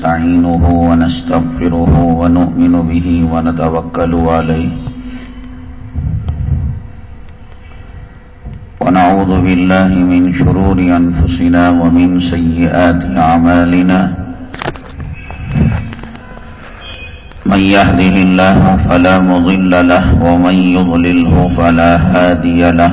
ونستعينه ونستغفره ونؤمن به ونتوكل عليه ونعوذ بالله من شرور أنفسنا ومن سيئات عمالنا من يهده الله فلا مضل له ومن يضلله فلا هادي له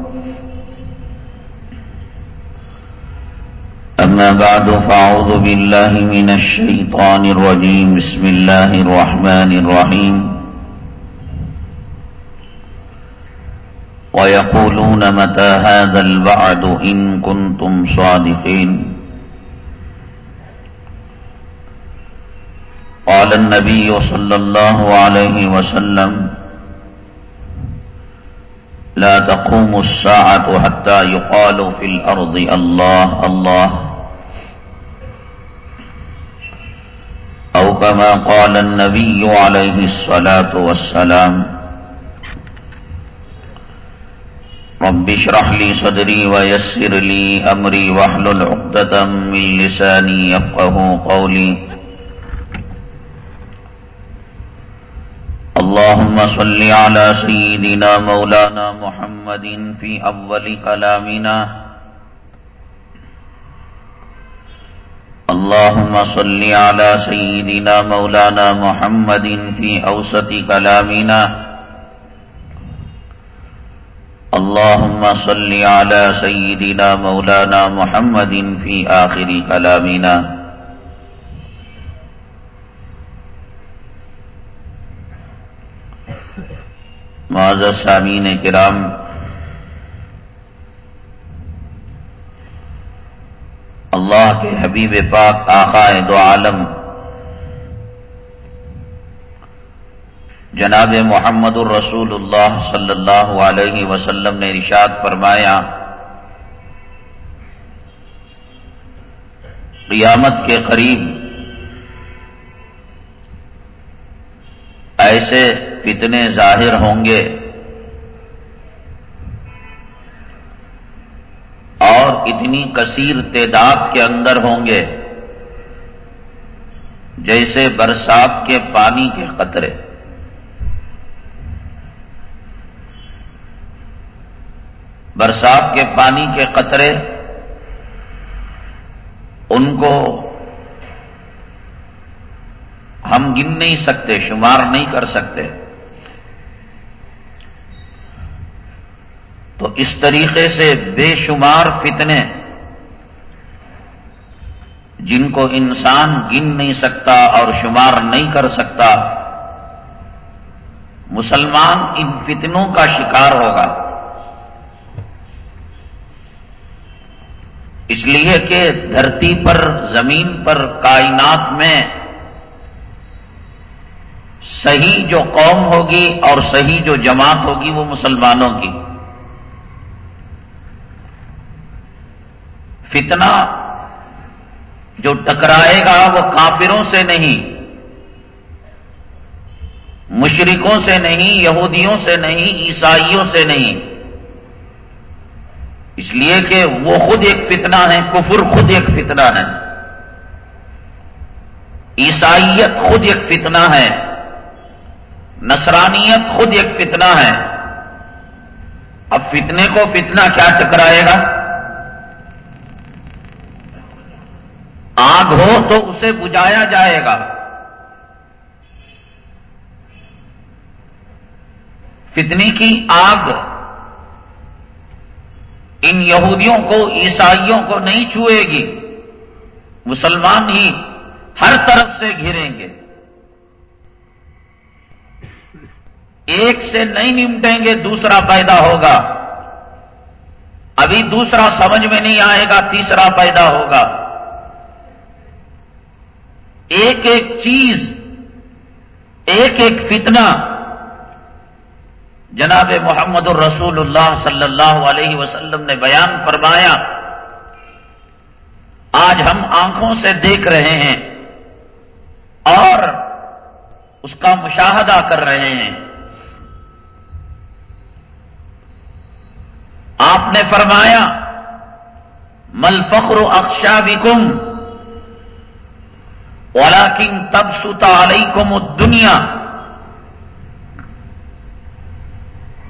أما بعد فأعوذ بالله من الشيطان الرجيم. بسم الله الرحمن الرحيم. ويقولون متى هذا البعد إن كنتم صادقين؟ قال النبي صلى الله عليه وسلم لا تقوم الساعة حتى يقال في الأرض الله الله. أو كما قال النبي عليه الصلاة والسلام، رب اشرح لي صدري ويسر لي أمري واحلل عقدة من لساني يفقه قولي. اللهم صل على سيدنا مولانا محمد في أول كلامنا. اللهم صل على سيدنا مولانا محمد في أوسط كلامنا. اللهم صل على سيدنا مولانا محمد في آخر كلامنا. معذر سامین کرام اللہ کے حبیب پاک آقا دو عالم جناب محمد الرسول اللہ صلی اللہ علیہ وسلم نے ارشاد فرمایا، قیامت کے قریب ایسے فتنے ظاہر ہوں گے اتنی کثیر تعداد کے اندر ہوں گے جیسے برسات کے پانی کے قطرے۔ برسات کے پانی کے قطرے ان کو ہم گن نہیں سکتے، شمار نہیں کر سکتے۔ تو اس طریقے سے بے شمار فتنے جن کو انسان گن نہیں سکتا اور شمار نہیں کر سکتا، مسلمان ان فتنوں کا شکار ہوگا۔ اس لیے کہ دھرتی پر، زمین پر، کائنات میں صحیح جو قوم ہوگی اور صحیح جو جماعت ہوگی وہ مسلمانوں کی۔ فتنہ جو ٹکرائے گا وہ کافروں سے نہیں، مشرکوں سے نہیں، یہودیوں سے نہیں، عیسائیوں سے نہیں۔ اس لیے کہ وہ خود ایک فتنہ ہے کفر خود ایک فتنہ ہے عیسائیت خود ایک فتنہ ہے، نصرانیت خود ایک فتنہ ہے۔ اب فتنے کو فتنہ کیا ٹکرائے گا؟ آگ ہو تو اسے بجایا جائے گا۔ فتنی کی آگ؟ ان یہودیوں کو، عیسائیوں کو نہیں چھوئے گی۔ مسلمان ہی ہر طرف سے گھریں گے۔ ایک سے نہیں نمٹیں گے، دوسرا پیدا ہوگا۔ ابھی دوسرا سمجھ میں نہیں آئے گا، تیسرا پیدا ہوگا۔ ایک ایک چیز، ایک ایک فتنہ۔ جناب محمد الرسول اللہ صلی اللہ علیہ وسلم نے بیان فرمایا، آج ہم آنکھوں سے دیکھ رہے ہیں اور اس کا مشاہدہ کر رہے ہیں۔ آپ نے فرمایا مل فخر اکشا وکم ولاکن تب ستا علیکم دنیا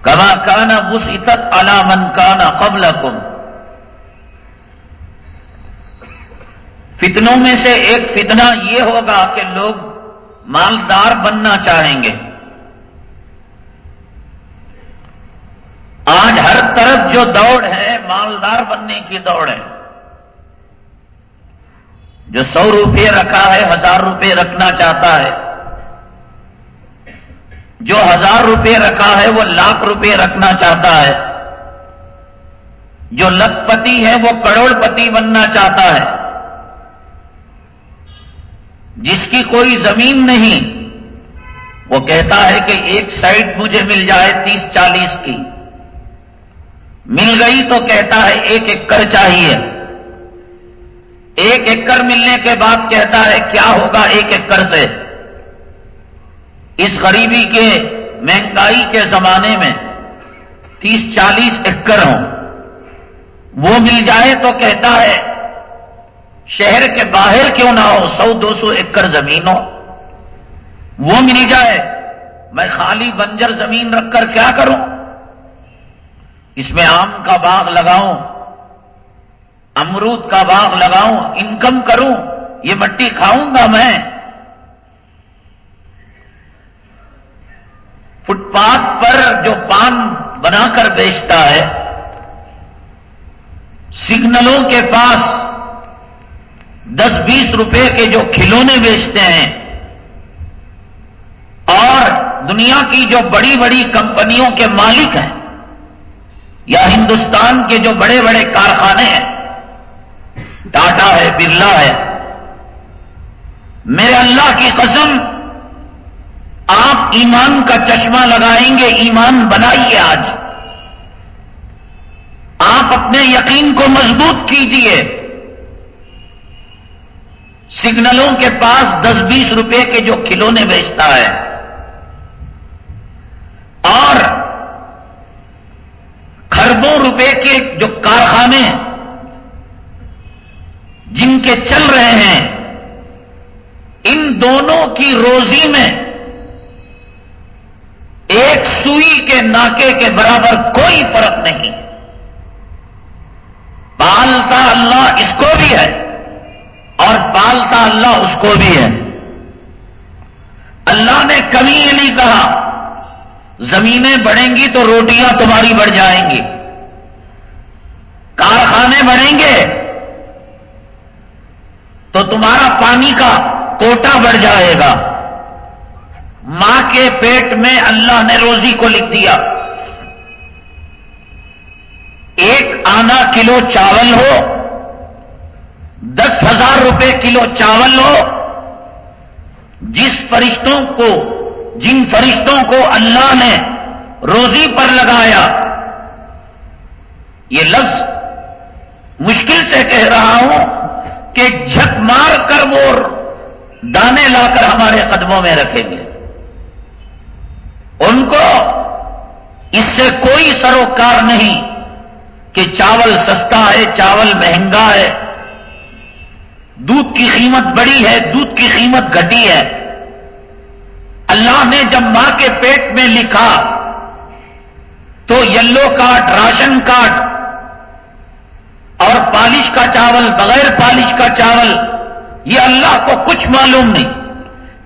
کما کانا بس اتت من کانا قبل کم فتنوں میں سے ایک فتنہ یہ ہوگا کہ لوگ مالدار بننا چاہیں گے۔ آج ہر طرف جو دوڑ ہے، مالدار بننے کی دوڑ ہے۔ جو سو روپے رکھا ہے، ہزار روپے رکھنا چاہتا ہے۔ جو ہزار روپے رکھا ہے، وہ لاکھ روپے رکھنا چاہتا ہے۔ جو لکھ پتی ہے، وہ کروڑ پتی بننا چاہتا ہے۔ جس کی کوئی زمین نہیں، وہ کہتا ہے کہ ایک سائڈ مجھے مل جائے تیس چالیس کی۔ مل گئی تو کہتا ہے ایک ایکڑ چاہیے۔ ایک ایکڑ ملنے کے بعد کہتا ہے، کیا ہوگا ایک ایکڑ سے؟ اس غریبی کے مہنگائی کے زمانے میں تیس چالیس ایکڑ ہوں، وہ مل جائے تو کہتا ہے، شہر کے باہر کیوں نہ ہو، سو دو سو ایکڑ زمین ہو۔ وہ مل جائے، میں خالی بنجر زمین رکھ کر کیا کروں؟ اس میں آم کا باغ لگاؤں امرود کا باغ لگاؤں انکم کروں، یہ مٹی کھاؤں گا میں؟ فٹ پاتھ پر جو پان بنا کر بیچتا ہے، سگنلوں کے پاس دس بیس روپے کے جو کھلونے بیچتے ہیں، اور دنیا کی جو بڑی بڑی کمپنیوں کے مالک ہیں، یا ہندوستان کے جو بڑے بڑے کارخانے ہیں ٹاٹا ہے برلا ہے۔ میرے اللہ کی قسم، آپ ایمان کا چشمہ لگائیں گے، ایمان بنائیے آج۔ آپ اپنے یقین کو مضبوط کیجیے۔ سگنلوں کے پاس دس بیس روپے کے جو کھلونے بیچتا ہے۔ اور خربوں روپے کے جو کارخانے کے چل رہے ہیں، ان دونوں کی روزی میں ایک سوئی کے ناکے کے برابر کوئی فرق نہیں۔ پالتا اللہ اس کو بھی ہے اور پالتا اللہ اس کو بھی ہے۔ اللہ نے کبھی یہ نہیں کہا، زمینیں بڑھیں گی تو روٹیاں تمہاری بڑھ جائیں گی۔ کارخانے بڑھیں گے تو تمہارا پانی کا کوٹا بڑھ جائے گا۔ ماں کے پیٹ میں اللہ نے روزی کو لکھ دیا۔ ایک آنا کلو چاول ہو، دس ہزار روپے کلو چاول ہو، جس فرشتوں کو، جن فرشتوں کو اللہ نے روزی پر لگایا۔ یہ لفظ مشکل سے کہہ رہا ہوں۔ کہ جھک مار کر وہ دانے لا کر ہمارے قدموں میں رکھیں گے۔ ان کو اس سے کوئی سروکار نہیں کہ چاول سستا ہے، چاول مہنگا ہے۔ دودھ کی قیمت بڑی ہے، دودھ کی قیمت گھٹی ہے۔ اللہ نے جب ماں کے پیٹ میں لکھا تو yellow card ration card polish کا چاول بغیر پالش کا چاول، یہ اللہ کو کچھ معلوم نہیں۔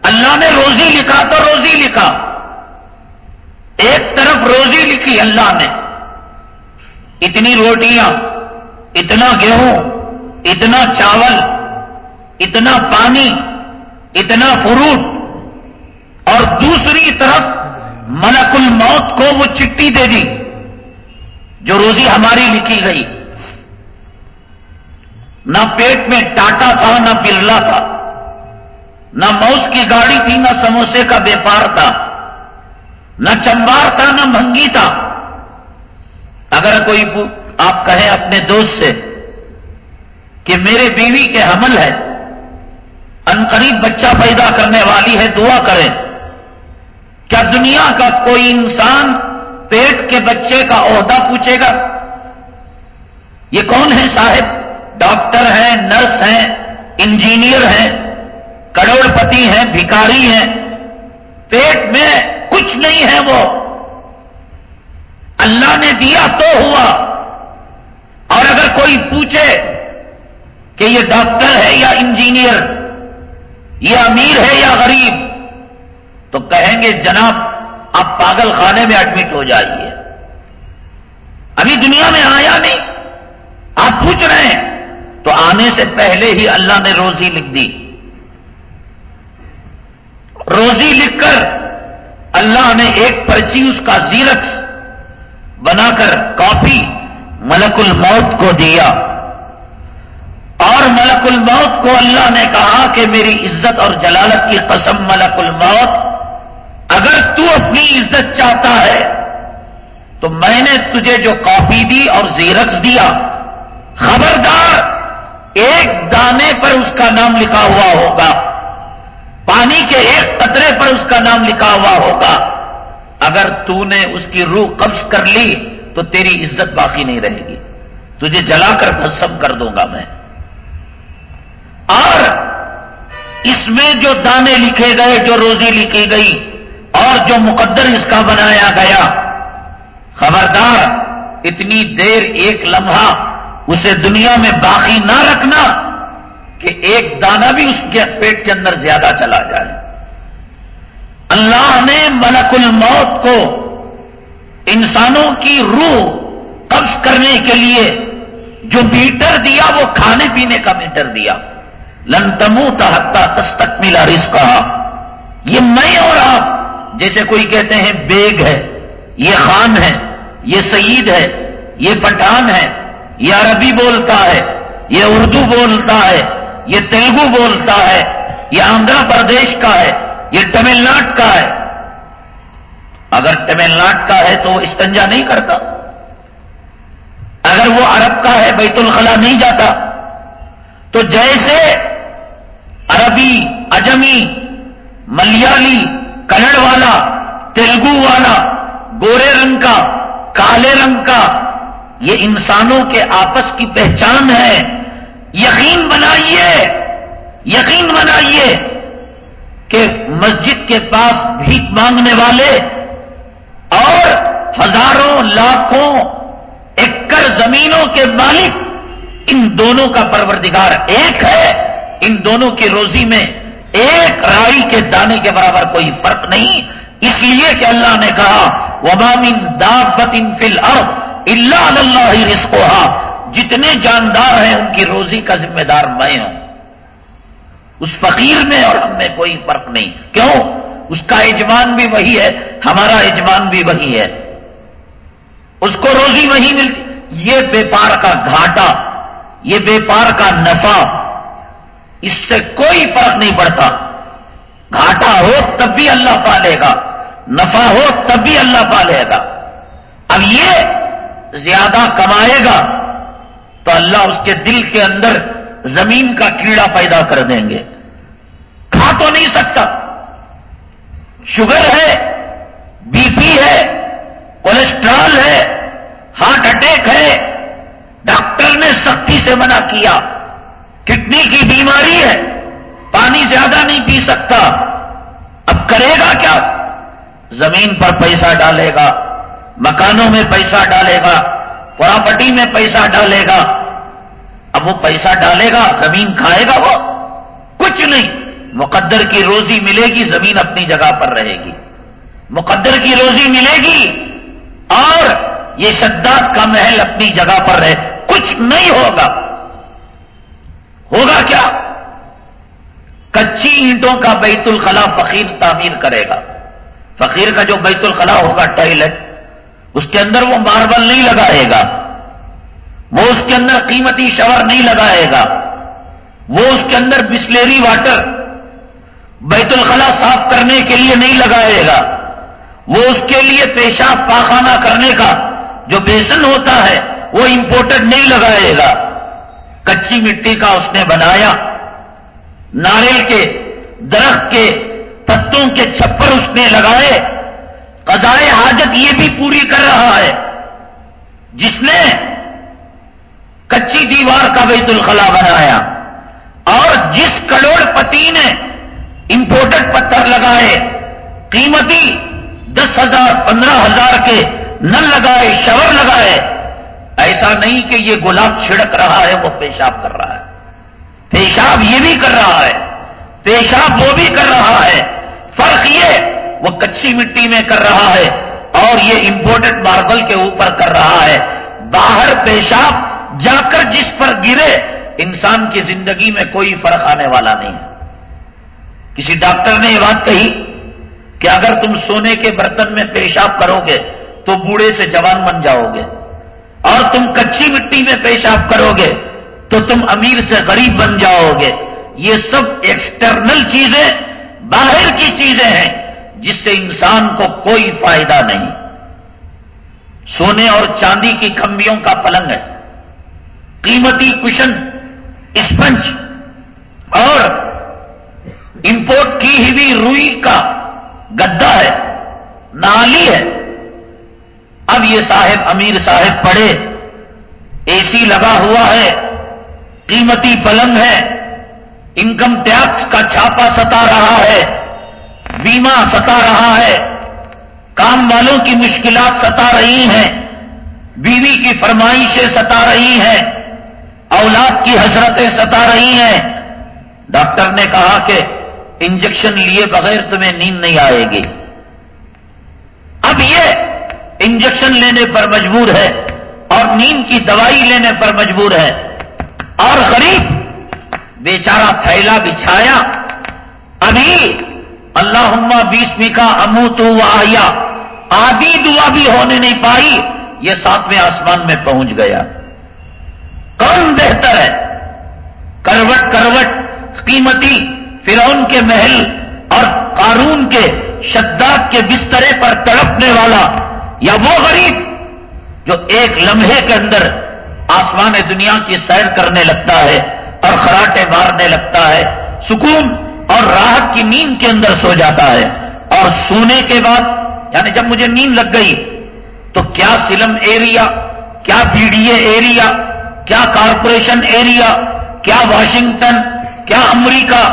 اللہ نے روزی لکھا تو روزی لکھا۔ ایک طرف روزی لکھی اللہ نے۔ اتنی روٹیاں، اتنا گیہوں، اتنا چاول، اتنا پانی، اتنا فروٹ۔ اور دوسری طرف ملک الموت کو وہ چٹی دے دی، جو روزی ہماری لکھی گئی۔ نہ پیٹ میں ٹاٹا تھا، نہ برلا تھا۔ نہ موس کی گاڑی تھی، نہ سموسے کا بیپار تھا۔ نہ چمبار تھا، نہ مہنگی تھا۔ اگر کوئی آپ کہیں اپنے دوست سے کہ میرے بیوی کے حمل ہے انقریب بچہ پیدا کرنے والی ہے، دعا کریں۔ کیا دنیا کا کوئی انسان پیٹ کے بچے کا عہدہ پوچھے گا؟ یہ کون ہے صاحب؟ ڈاکٹر ہیں، نرس ہیں، انجینئر ہیں کروڑ پتی ہیں، بھکاری ہیں۔ پیٹ میں کچھ نہیں ہے وہ۔ اللہ نے دیا تو ہوا۔ اور اگر کوئی پوچھے کہ یہ ڈاکٹر ہے یا انجینئر، یہ امیر ہے یا غریب، تو کہیں گے، جناب، آپ پاگل خانے میں ایڈمٹ ہو جائیے۔ ابھی دنیا میں آیا نہیں۔ آپ پوچھ رہے ہیں۔ تو آنے سے پہلے ہی اللہ نے روزی لکھ دی۔ روزی لکھ کر اللہ نے ایک پرچی اس کا زیرکس بنا کر کاپی ملک الموت کو دیا۔ اور ملک الموت کو اللہ نے کہا کہ میری عزت اور جلالت کی قسم ملک الموت، اگر تو اپنی عزت چاہتا ہے تو میں نے تجھے جو کاپی دی اور زیرکس دیا۔ خبردار! ایک دانے پر اس کا نام لکھا ہوا ہوگا۔ پانی کے ایک قطرے پر اس کا نام لکھا ہوا ہوگا۔ اگر تو نے اس کی روح قبض کر لی تو تیری عزت باقی نہیں رہے گی۔ تجھے جلا کر بھسم کر دوں گا میں۔ اور اس میں جو دانے لکھے گئے، جو روزی لکھی گئی، اور جو مقدر اس کا بنایا گیا۔ خبردار، اتنی دیر ایک لمحہ اسے دنیا میں باقی نہ رکھنا کہ ایک دانہ بھی اس کے پیٹ کے اندر زیادہ چلا جائے۔ اللہ نے ملک الموت کو انسانوں کی روح قبض کرنے کے لیے جو میٹر دیا، وہ کھانے پینے کا میٹر دیا۔ لنتمو تحتا تستک ملا رس کہا یہ میں اور آپ، جیسے کوئی کہتے ہیں، بیگ ہے، یہ خان ہے، یہ سعید ہے، یہ پٹھان ہے یہ عربی بولتا ہے یہ اردو بولتا ہے یہ تیلگو بولتا ہے یہ آندھرا پردیش کا ہے یہ تمل ناڈ کا ہے۔ اگر تمل ناڈ کا ہے تو وہ استنجا نہیں کرتا۔ اگر وہ عرب کا ہے، بیت الخلا نہیں جاتا۔ تو جیسے عربی، اجمی، ملیالی، کنڑ والا تیلگو والا، گورے رنگ کا، کالے رنگ کا یہ انسانوں کے آپس کی پہچان ہے۔ یقین بنائیے یقین بنائیے کہ مسجد کے پاس بھیک مانگنے والے اور ہزاروں، لاکھوں ایکڑ زمینوں کے مالک ان دونوں کا پروردگار ایک ہے۔ ان دونوں کی روزی میں ایک رائی کے دانے کے برابر کوئی فرق نہیں۔ اس لیے کہ اللہ نے کہا وبامن دابت ان فل ارب اللہ اللہ ہی جتنے جاندار ہیں ان کی روزی کا ذمہ دار میں ہوں۔ اس فقیر میں اور ہم میں کوئی فرق نہیں۔ کیوں؟ اس کا اجمان بھی وہی ہے، ہمارا اجمان بھی وہی ہے۔ اس کو روزی وہی ملتی۔ یہ بیپار کا گھاٹا، یہ بیپار کا نفع، اس سے کوئی فرق نہیں پڑتا۔ گھاٹا ہو تب بھی اللہ پالے گا، نفع ہو تب بھی اللہ پالے گا۔ اب یہ زیادہ کمائے گا تو اللہ اس کے دل کے اندر زمین کا کیڑا پیدا کر دیں گے۔ کھا تو نہیں سکتا۔ شوگر ہے، بی پی ہے، کولیسٹرول ہے، ہارٹ اٹیک ہے۔ ڈاکٹر نے سختی سے منع کیا۔ کڈنی کی بیماری ہے، پانی زیادہ نہیں پی سکتا۔ اب کرے گا کیا؟ زمین پر پیسہ ڈالے گا۔ مکانوں میں پیسہ ڈالے گا، پراپرٹی میں پیسہ ڈالے گا۔ اب وہ پیسہ ڈالے گا، زمین کھائے گا وہ۔ کچھ نہیں، مقدر کی روزی ملے گی، زمین اپنی جگہ پر رہے گی۔ مقدر کی روزی ملے گی اور یہ شداد کا محل اپنی جگہ پر رہے۔ کچھ نہیں ہوگا۔ ہوگا کیا؟ کچی اینٹوں کا بیت الخلا فقیر تعمیر کرے گا۔ فقیر کا جو بیت الخلا ہوگا، ٹوائلٹ۔ اس کے اندر وہ ماربل نہیں لگائے گا۔ وہ اس کے اندر قیمتی شور نہیں لگائے گا۔ وہ اس کے اندر بسلیری واٹر بیت الخلا صاف کرنے کے لیے نہیں لگائے گا۔ وہ اس کے لیے پیشاب پاخانہ کرنے کا جو بیسن ہوتا ہے، وہ امپورٹڈ نہیں لگائے گا۔ کچی مٹی کا اس نے بنایا۔ ناریل کے درخت کے پتوں کے چھپر اس نے لگائے۔ قضائے حاجت یہ بھی پوری کر رہا ہے۔ جس نے کچی دیوار کا بیت الخلا بنایا اور جس کروڑ پتی نے امپورٹڈ پتھر لگائے، قیمتی دس ہزار، پندرہ ہزار کے نل لگائے، شور لگائے، ایسا نہیں کہ یہ گلاب چھڑک رہا ہے، وہ پیشاب کر رہا ہے۔ پیشاب یہ بھی کر رہا ہے، پیشاب وہ بھی کر رہا ہے۔ فرق یہ وہ کچی مٹی میں کر رہا ہے اور یہ امپورٹڈ ماربل کے اوپر کر رہا ہے۔ باہر پیشاب جا کر جس پر گرے، انسان کی زندگی میں کوئی فرق آنے والا نہیں۔ کسی ڈاکٹر نے یہ بات کہی کہ اگر تم سونے کے برتن میں پیشاب کرو گے تو بوڑھے سے جوان بن جاؤ گے۔ اور تم کچی مٹی میں پیشاب کرو گے تو تم امیر سے غریب بن جاؤ گے۔ یہ سب ایکسٹرنل چیزیں، باہر کی چیزیں ہیں۔ جس سے انسان کو کوئی فائدہ نہیں۔ سونے اور چاندی کی کمبیوں کا پلنگ ہے۔ قیمتی کشن، اسپنج اور امپورٹ کی ہوئی روئی کا گدا ہے، نالی ہے۔ اب یہ صاحب امیر صاحب پڑے اے سی لگا ہوا ہے، قیمتی پلنگ ہے۔ انکم ٹیکس کا چھاپا ستا رہا ہے۔ بیمہ ستا رہا ہے۔ کام والوں کی مشکلات ستا رہی ہیں۔ بیوی کی فرمائشیں ستا رہی ہیں۔ اولاد کی حسرتیں ستا رہی ہیں۔ ڈاکٹر نے کہا کہ انجیکشن لیے بغیر تمہیں نیند نہیں آئے گی۔ اب یہ انجیکشن لینے پر مجبور ہے اور نیند کی دوائی لینے پر مجبور ہے۔ اور غریب بیچارہ تھیلا بچھایا۔ ابھی اللہ بیسویں کا امو تو آیا۔ آدھی دعا بھی ہونے نہیں پائی، یہ ساتویں آسمان میں پہنچ گیا۔ کون بہتر ہے؟ کروٹ کروٹ، قیمتی فرعون کے محل اور قارون کے شداد کے بسترے پر تڑپنے والا، یا وہ غریب جو ایک لمحے کے اندر آسمان دنیا کی سیر کرنے لگتا ہے اور خراٹے مارنے لگتا ہے، سکون اور راحت کی نیند کے اندر سو جاتا ہے اور سونے کے بعد یعنی جب مجھے نیند لگ گئی، تو کیا سلم ایریا، کیا بی ڈی اے ایریا، کیا کارپوریشن ایریا، کیا واشنگٹن، کیا امریکہ،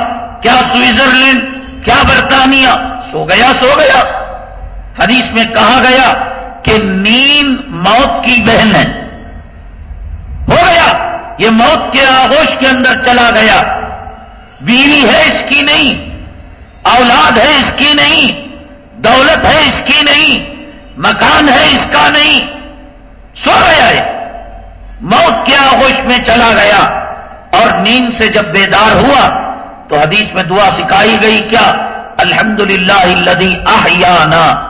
کیا سوئٹزرلینڈ، کیا برطانیہ، سو گیا سو گیا۔ حدیث میں کہا گیا کہ نیند موت کی بہن ہے۔ ہو گیا، یہ موت کے آغوش کے اندر چلا گیا۔ بیوی ہے اس کی نہیں، اولاد ہے اس کی نہیں، دولت ہے اس کی نہیں، مکان ہے اس کا نہیں۔ سو گیا ہے۔ موت کے آغوش میں چلا گیا۔ اور نیند سے جب بیدار ہوا تو حدیث میں دعا سکھائی گئی کیا؟ الحمد للہ الدی آہیانہ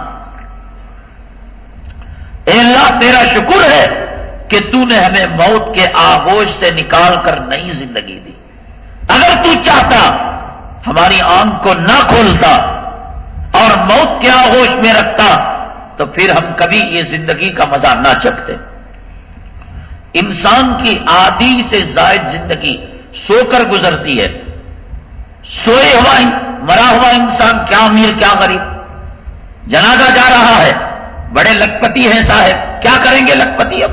اللہ، تیرا شکر ہے کہ تو نے ہمیں موت کے آغوش سے نکال کر نئی زندگی دی۔ اگر تو چاہتا، ہماری آنکھ کو نہ کھولتا اور موت کے آغوش میں رکھتا، تو پھر ہم کبھی یہ زندگی کا مزہ نہ چکتے انسان کی آدھی سے زائد زندگی سو کر گزرتی ہے۔ سوئے ہوا مرا ہوا انسان کیا امیر، کیا غریب؟ جنازہ جا رہا ہے۔ بڑے لکھپتی ہیں صاحب۔ کیا کریں گے لکھپتی اب؟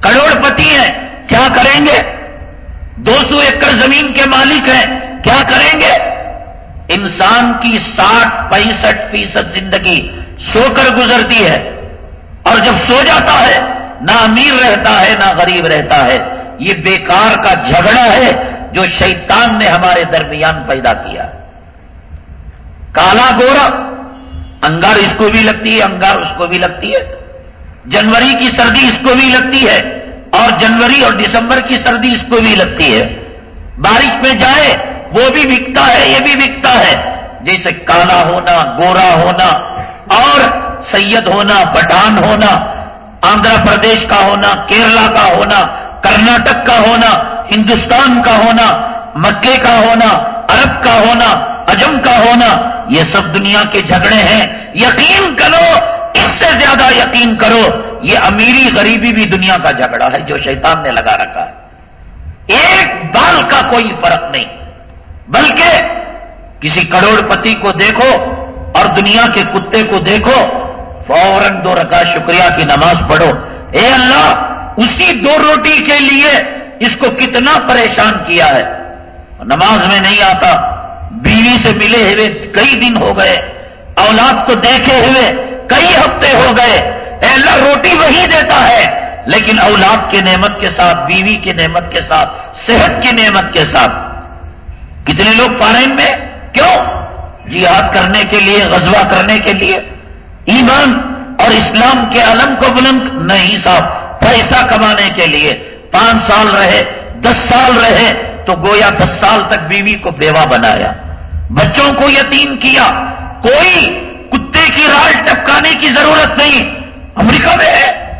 کروڑ پتی ہیں۔ کیا کریں گے؟ دو سو ایکڑ زمین کے مالک ہیں۔ کیا کریں گے؟ انسان کی ساٹھ پینسٹھ فیصد زندگی سو کر گزرتی ہے۔ اور جب سو جاتا ہے، نہ امیر رہتا ہے، نہ غریب رہتا ہے۔ یہ بیکار کا جھگڑا ہے جو شیطان نے ہمارے درمیان پیدا کیا۔ کالا گورا، انگار اس کو بھی لگتی ہے، انگار اس کو بھی لگتی ہے۔ جنوری کی سردی اس کو بھی لگتی ہے۔ اور جنوری اور دسمبر کی سردی اس کو بھی لگتی ہے۔ بارش میں جائے، وہ بھی بکتا ہے، یہ بھی بکتا ہے۔ جیسے کالا ہونا، گورا ہونا، اور سید ہونا پٹھان ہونا، آندھرا پردیش کا ہونا، کیرلا کا ہونا، کرناٹک کا ہونا، ہندوستان کا ہونا، مکے کا ہونا، عرب کا ہونا حجم کا ہونا، یہ سب دنیا کے جھگڑے ہیں۔ یقین کرو اس سے زیادہ یقین کرو، یہ امیری غریبی بھی دنیا کا جھگڑا ہے جو شیطان نے لگا رکھا ہے۔ ایک بال کا کوئی فرق نہیں، بلکہ کسی کروڑ پتی کو دیکھو اور دنیا کے کتے کو دیکھو، فوراً دو رکا شکریہ کی نماز پڑھو۔ اے اللہ، اسی دو روٹی کے لیے اس کو کتنا پریشان کیا ہے۔ نماز میں نہیں آتا، بیوی سے ملے ہوئے کئی دن ہو گئے، اولاد کو دیکھے ہوئے کئی ہفتے ہو گئے۔ اے اللہ، روٹی وہی دیتا ہے۔ لیکن اولاد کی نعمت کے ساتھ، بیوی کی نعمت کے ساتھ، صحت کی نعمت کے ساتھ۔ کتنے لوگ فارین میں؟ کیوں؟ جہاد کرنے کے لیے، غزوہ کرنے کے لیے۔ ایمان اور اسلام کے علم کو بلند نہیں صاحب، پیسہ کمانے کے لیے۔ پانچ سال رہے، دس سال رہے، تو گویا دس سال تک بیوی کو بیوہ بنایا۔ بچوں کو یتیم کیا۔ کوئی کتے کی رال ٹپکانے کی ضرورت نہیں۔ امریکہ میں ہے،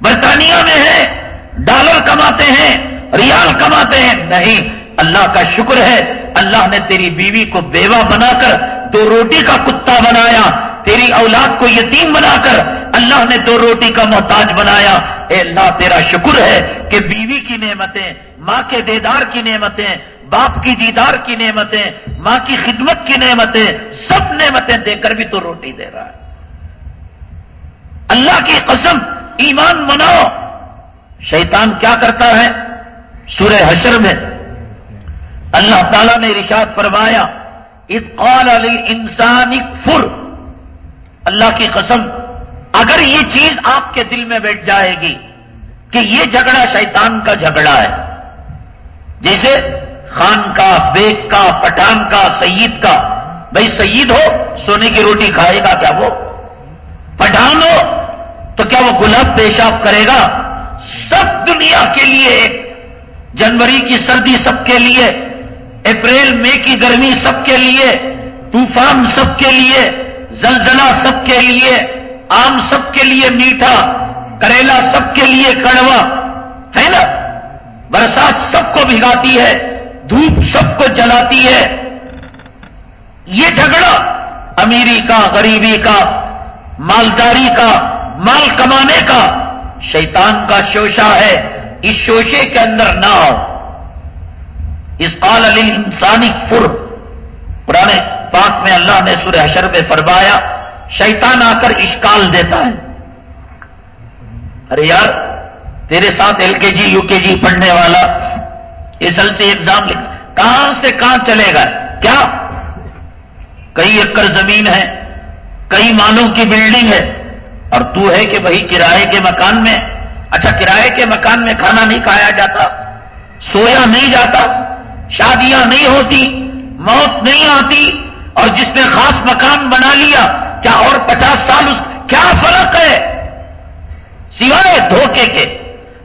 برطانیہ میں ہے، ڈالر کماتے ہیں، ریال کماتے ہیں۔ نہیں، اللہ کا شکر ہے، اللہ نے تیری بیوی کو بیوہ بنا کر دو روٹی کا کتا بنایا، تیری اولاد کو یتیم بنا کر اللہ نے دو روٹی کا محتاج بنایا۔ اے اللہ، تیرا شکر ہے کہ بیوی کی نعمتیں، ماں کے دیدار کی نعمتیں باپ کی دیدار کی نعمتیں، ماں کی خدمت کی نعمتیں، سب نعمتیں دے کر بھی تو روٹی دے رہا ہے۔ اللہ کی قسم، ایمان مناؤ۔ شیطان کیا کرتا ہے؟ سورہ حشر میں اللہ تعالیٰ نے رشاد فرمایا اتقال علی انسانی فر اللہ کی قسم، اگر یہ چیز آپ کے دل میں بیٹھ جائے گی کہ یہ جھگڑا شیطان کا جھگڑا ہے، جیسے خان کا، بیگ کا، پٹھان کا، سید کا۔ بھائی سید ہو، سونے کی روٹی کھائے گا کیا وہ؟ پٹھان ہو، تو کیا وہ گلاب پیشاب کرے گا؟ سب دنیا کے لیے، جنوری کی سردی سب کے لیے، اپریل، مئی کی گرمی سب کے لیے، طوفان سب کے لیے، زلزلہ سب کے لیے، آم سب کے لیے میٹھا، کریلا سب کے لیے کڑوا، ہے نا؟ برسات سب کو بھگاتی ہے۔ دھوپ سب کو جلاتی ہے۔ یہ جھگڑا امیری کا، غریبی کا، مالداری کا، مال کمانے کا شیطان کا شوشہ ہے۔ اس شوشے کے اندر نہ آؤ۔ اس قال علی انسانی فر۔ پرانے پاک میں اللہ نے سورہ حشر میں فرمایا، شیطان آ کر اشکال دیتا ہے۔ ارے یار، تیرے ساتھ ایل کے جی یو کے جی پڑھنے والا ایس ایل سی ایگزام لکھ، کہاں سے کہاں چلے گا؟ کیا؟ کئی ایکڑ زمین ہے، کئی مالوں کی بلڈنگ ہے، اور تو ہے کہ وہی کرائے کے مکان میں اچھا کرائے کے مکان میں کھانا نہیں کھایا جاتا، سویا نہیں جاتا، شادیاں نہیں ہوتی، موت نہیں آتی، اور جس نے خاص مکان بنا لیا، کیا اور پچاس سال اس کیا فرق ہے؟ سوائے دھوکے کے۔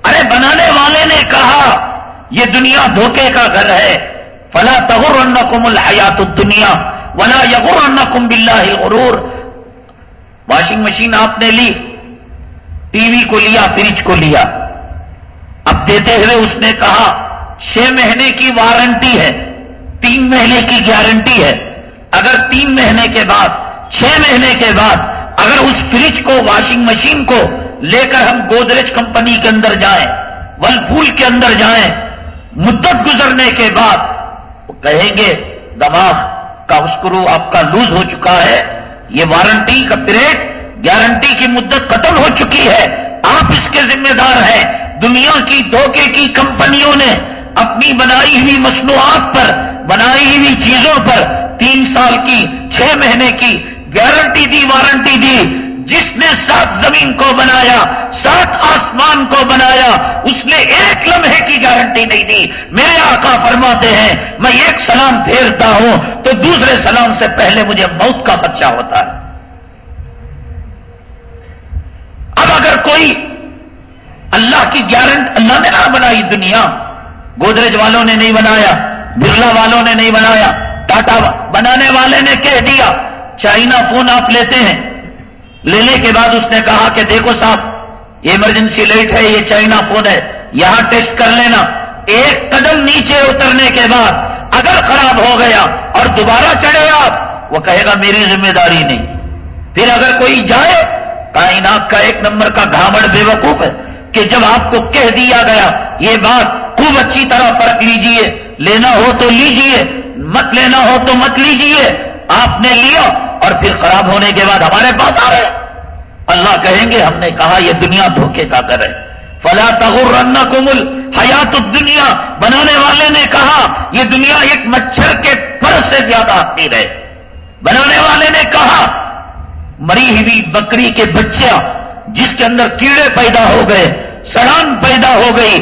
ارے بنانے والے نے کہا یہ دنیا دھوکے کا گھر ہے۔ فلا تغر کم الحیات دنیا ولا یغر کم بلّہ غرور واشنگ مشین آپ نے لی، ٹی وی کو لیا فریج کو لیا۔ اب دیتے ہوئے اس نے کہا، چھ مہینے کی وارنٹی ہے، تین مہینے کی گارنٹی ہے۔ اگر تین مہینے کے بعد، چھ مہینے کے بعد اگر اس فریج کو واشنگ مشین کو لے کر ہم گودریج کمپنی کے اندر جائیں، ول پھول کے اندر جائیں مدت گزرنے کے بعد وہ کہیں گے، دماغ کا اسکرو آپ کا لوز ہو چکا ہے، یہ وارنٹی کا پیریڈ، گارنٹی کی مدت ختم ہو چکی ہے، آپ اس کے ذمہ دار ہیں۔ دنیا کی دھوکے کی کمپنیوں نے اپنی بنائی ہوئی مصنوعات پر، بنائی ہوئی چیزوں پر تین سال کی، چھ مہینے کی گارنٹی دی، وارنٹی دی۔ جس نے سات زمین کو بنایا، سات آسمان کو بنایا، اس نے ایک لمحے کی گارنٹی نہیں دی۔ میرے آقا فرماتے ہیں، میں ایک سلام پھیرتا ہوں تو دوسرے سلام سے پہلے مجھے موت کا خدشہ ہوتا ہے۔ اب اگر کوئی اللہ کی گارنٹ اللہ نے نہ بنائی دنیا، گودریج والوں نے نہیں بنایا، برلا والوں نے نہیں بنایا، ٹاٹا بنانے والے نے کہہ دیا، چائنا فون آپ لیتے ہیں لینے کے بعد اس نے کہا کہ دیکھو صاحب، یہ ایمرجنسی لائٹ ہے، یہ چائنا فون ہے، یہاں ٹیسٹ کر لینا۔ ایک قدم نیچے اترنے کے بعد اگر خراب ہو گیا اور دوبارہ چڑھے آپ، وہ کہے گا میری ذمہ داری نہیں۔ پھر اگر کوئی جائے، کائنات کا ایک نمبر کا گھامڑ بے وقوف ہے کہ جب آپ کو کہہ دیا گیا، یہ بات خوب اچھی طرح پرکھ لیجیے۔ لینا ہو تو لیجیے، مت لینا ہو تو مت لیجیے۔ آپ نے لیا اور پھر خراب ہونے کے بعد ہمارے پاس آ رہے۔ اللہ کہیں گے، ہم نے کہا، یہ دنیا دھوکے کا کر ہے۔ فلا تغر کمل حیات الدنیا بنانے والے نے کہا، یہ دنیا ایک مچھر کے پر سے زیادہ آتی رہے۔ بنانے والے نے کہا، مری ہوئی بکری کے بچہ جس کے اندر کیڑے پیدا ہو گئے سڑان پیدا ہو گئی،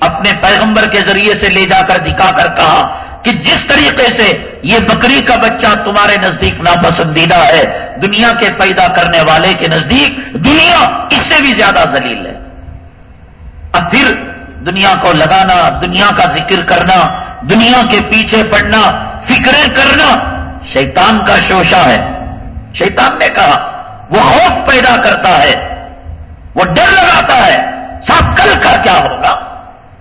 اپنے پیغمبر کے ذریعے سے لے جا کر دکھا کر کہا کہ جس طریقے سے یہ بکری کا بچہ تمہارے نزدیک ناپسندیدہ ہے، دنیا کے پیدا کرنے والے کے نزدیک، دنیا اس سے بھی زیادہ ذلیل ہے۔ اب پھر دنیا کو لگانا، دنیا کا ذکر کرنا، دنیا کے پیچھے پڑنا فکریں کرنا شیطان کا شوشہ ہے۔ شیطان نے کہا، وہ خوف پیدا کرتا ہے، وہ ڈر لگاتا ہے صاحب کل کا کیا ہوگا؟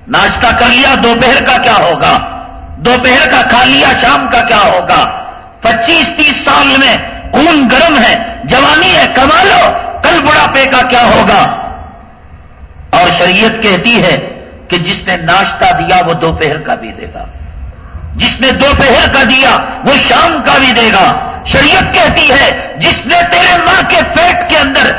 ناشتہ کر لیا، دوپہر کا کیا ہوگا؟ دوپہر کا کھا لیا، شام کا کیا ہوگا؟ پچیس، تیس سال میں خون گرم ہے، جوانی ہے کما لو، کل بڑھاپے کا کیا ہوگا؟ اور شریعت کہتی ہے کہ جس نے ناشتہ دیا، وہ دوپہر کا بھی دے گا۔ جس نے دوپہر کا دیا، وہ شام کا بھی دے گا۔ شریعت کہتی ہے، جس نے تیرے ماں کے پیٹ کے اندر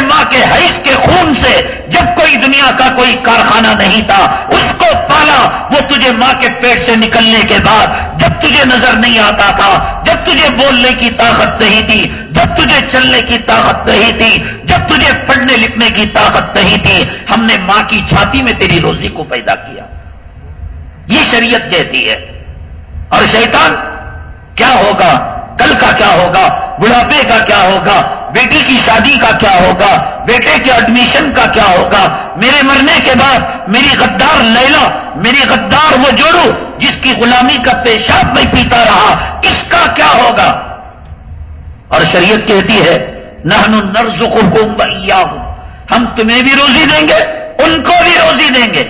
ماں کے حیث کے خون سے جب کوئی دنیا کا کوئی کارخانہ نہیں تھا، اس کو پالا وہ تجھے ماں کے پیٹ سے نکلنے کے بعد جب تجھے نظر نہیں آتا تھا، جب تجھے بولنے کی طاقت نہیں تھی، جب تجھے چلنے کی طاقت نہیں تھی، جب تجھے پڑھنے لکھنے کی طاقت نہیں تھی، ہم نے ماں کی چھاتی میں تیری روزی کو پیدا کیا۔ یہ شریعت کہتی ہے۔ اور شیطان کیا ہوگا؟ کل کا کیا ہوگا؟ بڑھاپے کا کیا ہوگا؟ بیٹی کی شادی کا کیا ہوگا؟ بیٹے کے ایڈمیشن کا کیا ہوگا؟ میرے مرنے کے بعد میری غدار لیلا، میری غدار وہ جوڑو جس کی غلامی کا پیشاب میں پیتا رہا، اس کا کیا ہوگا؟ اور شریعت کہتی ہے نہن نرز کو ہم تمہیں بھی روزی دیں گے، ان کو بھی روزی دیں گے۔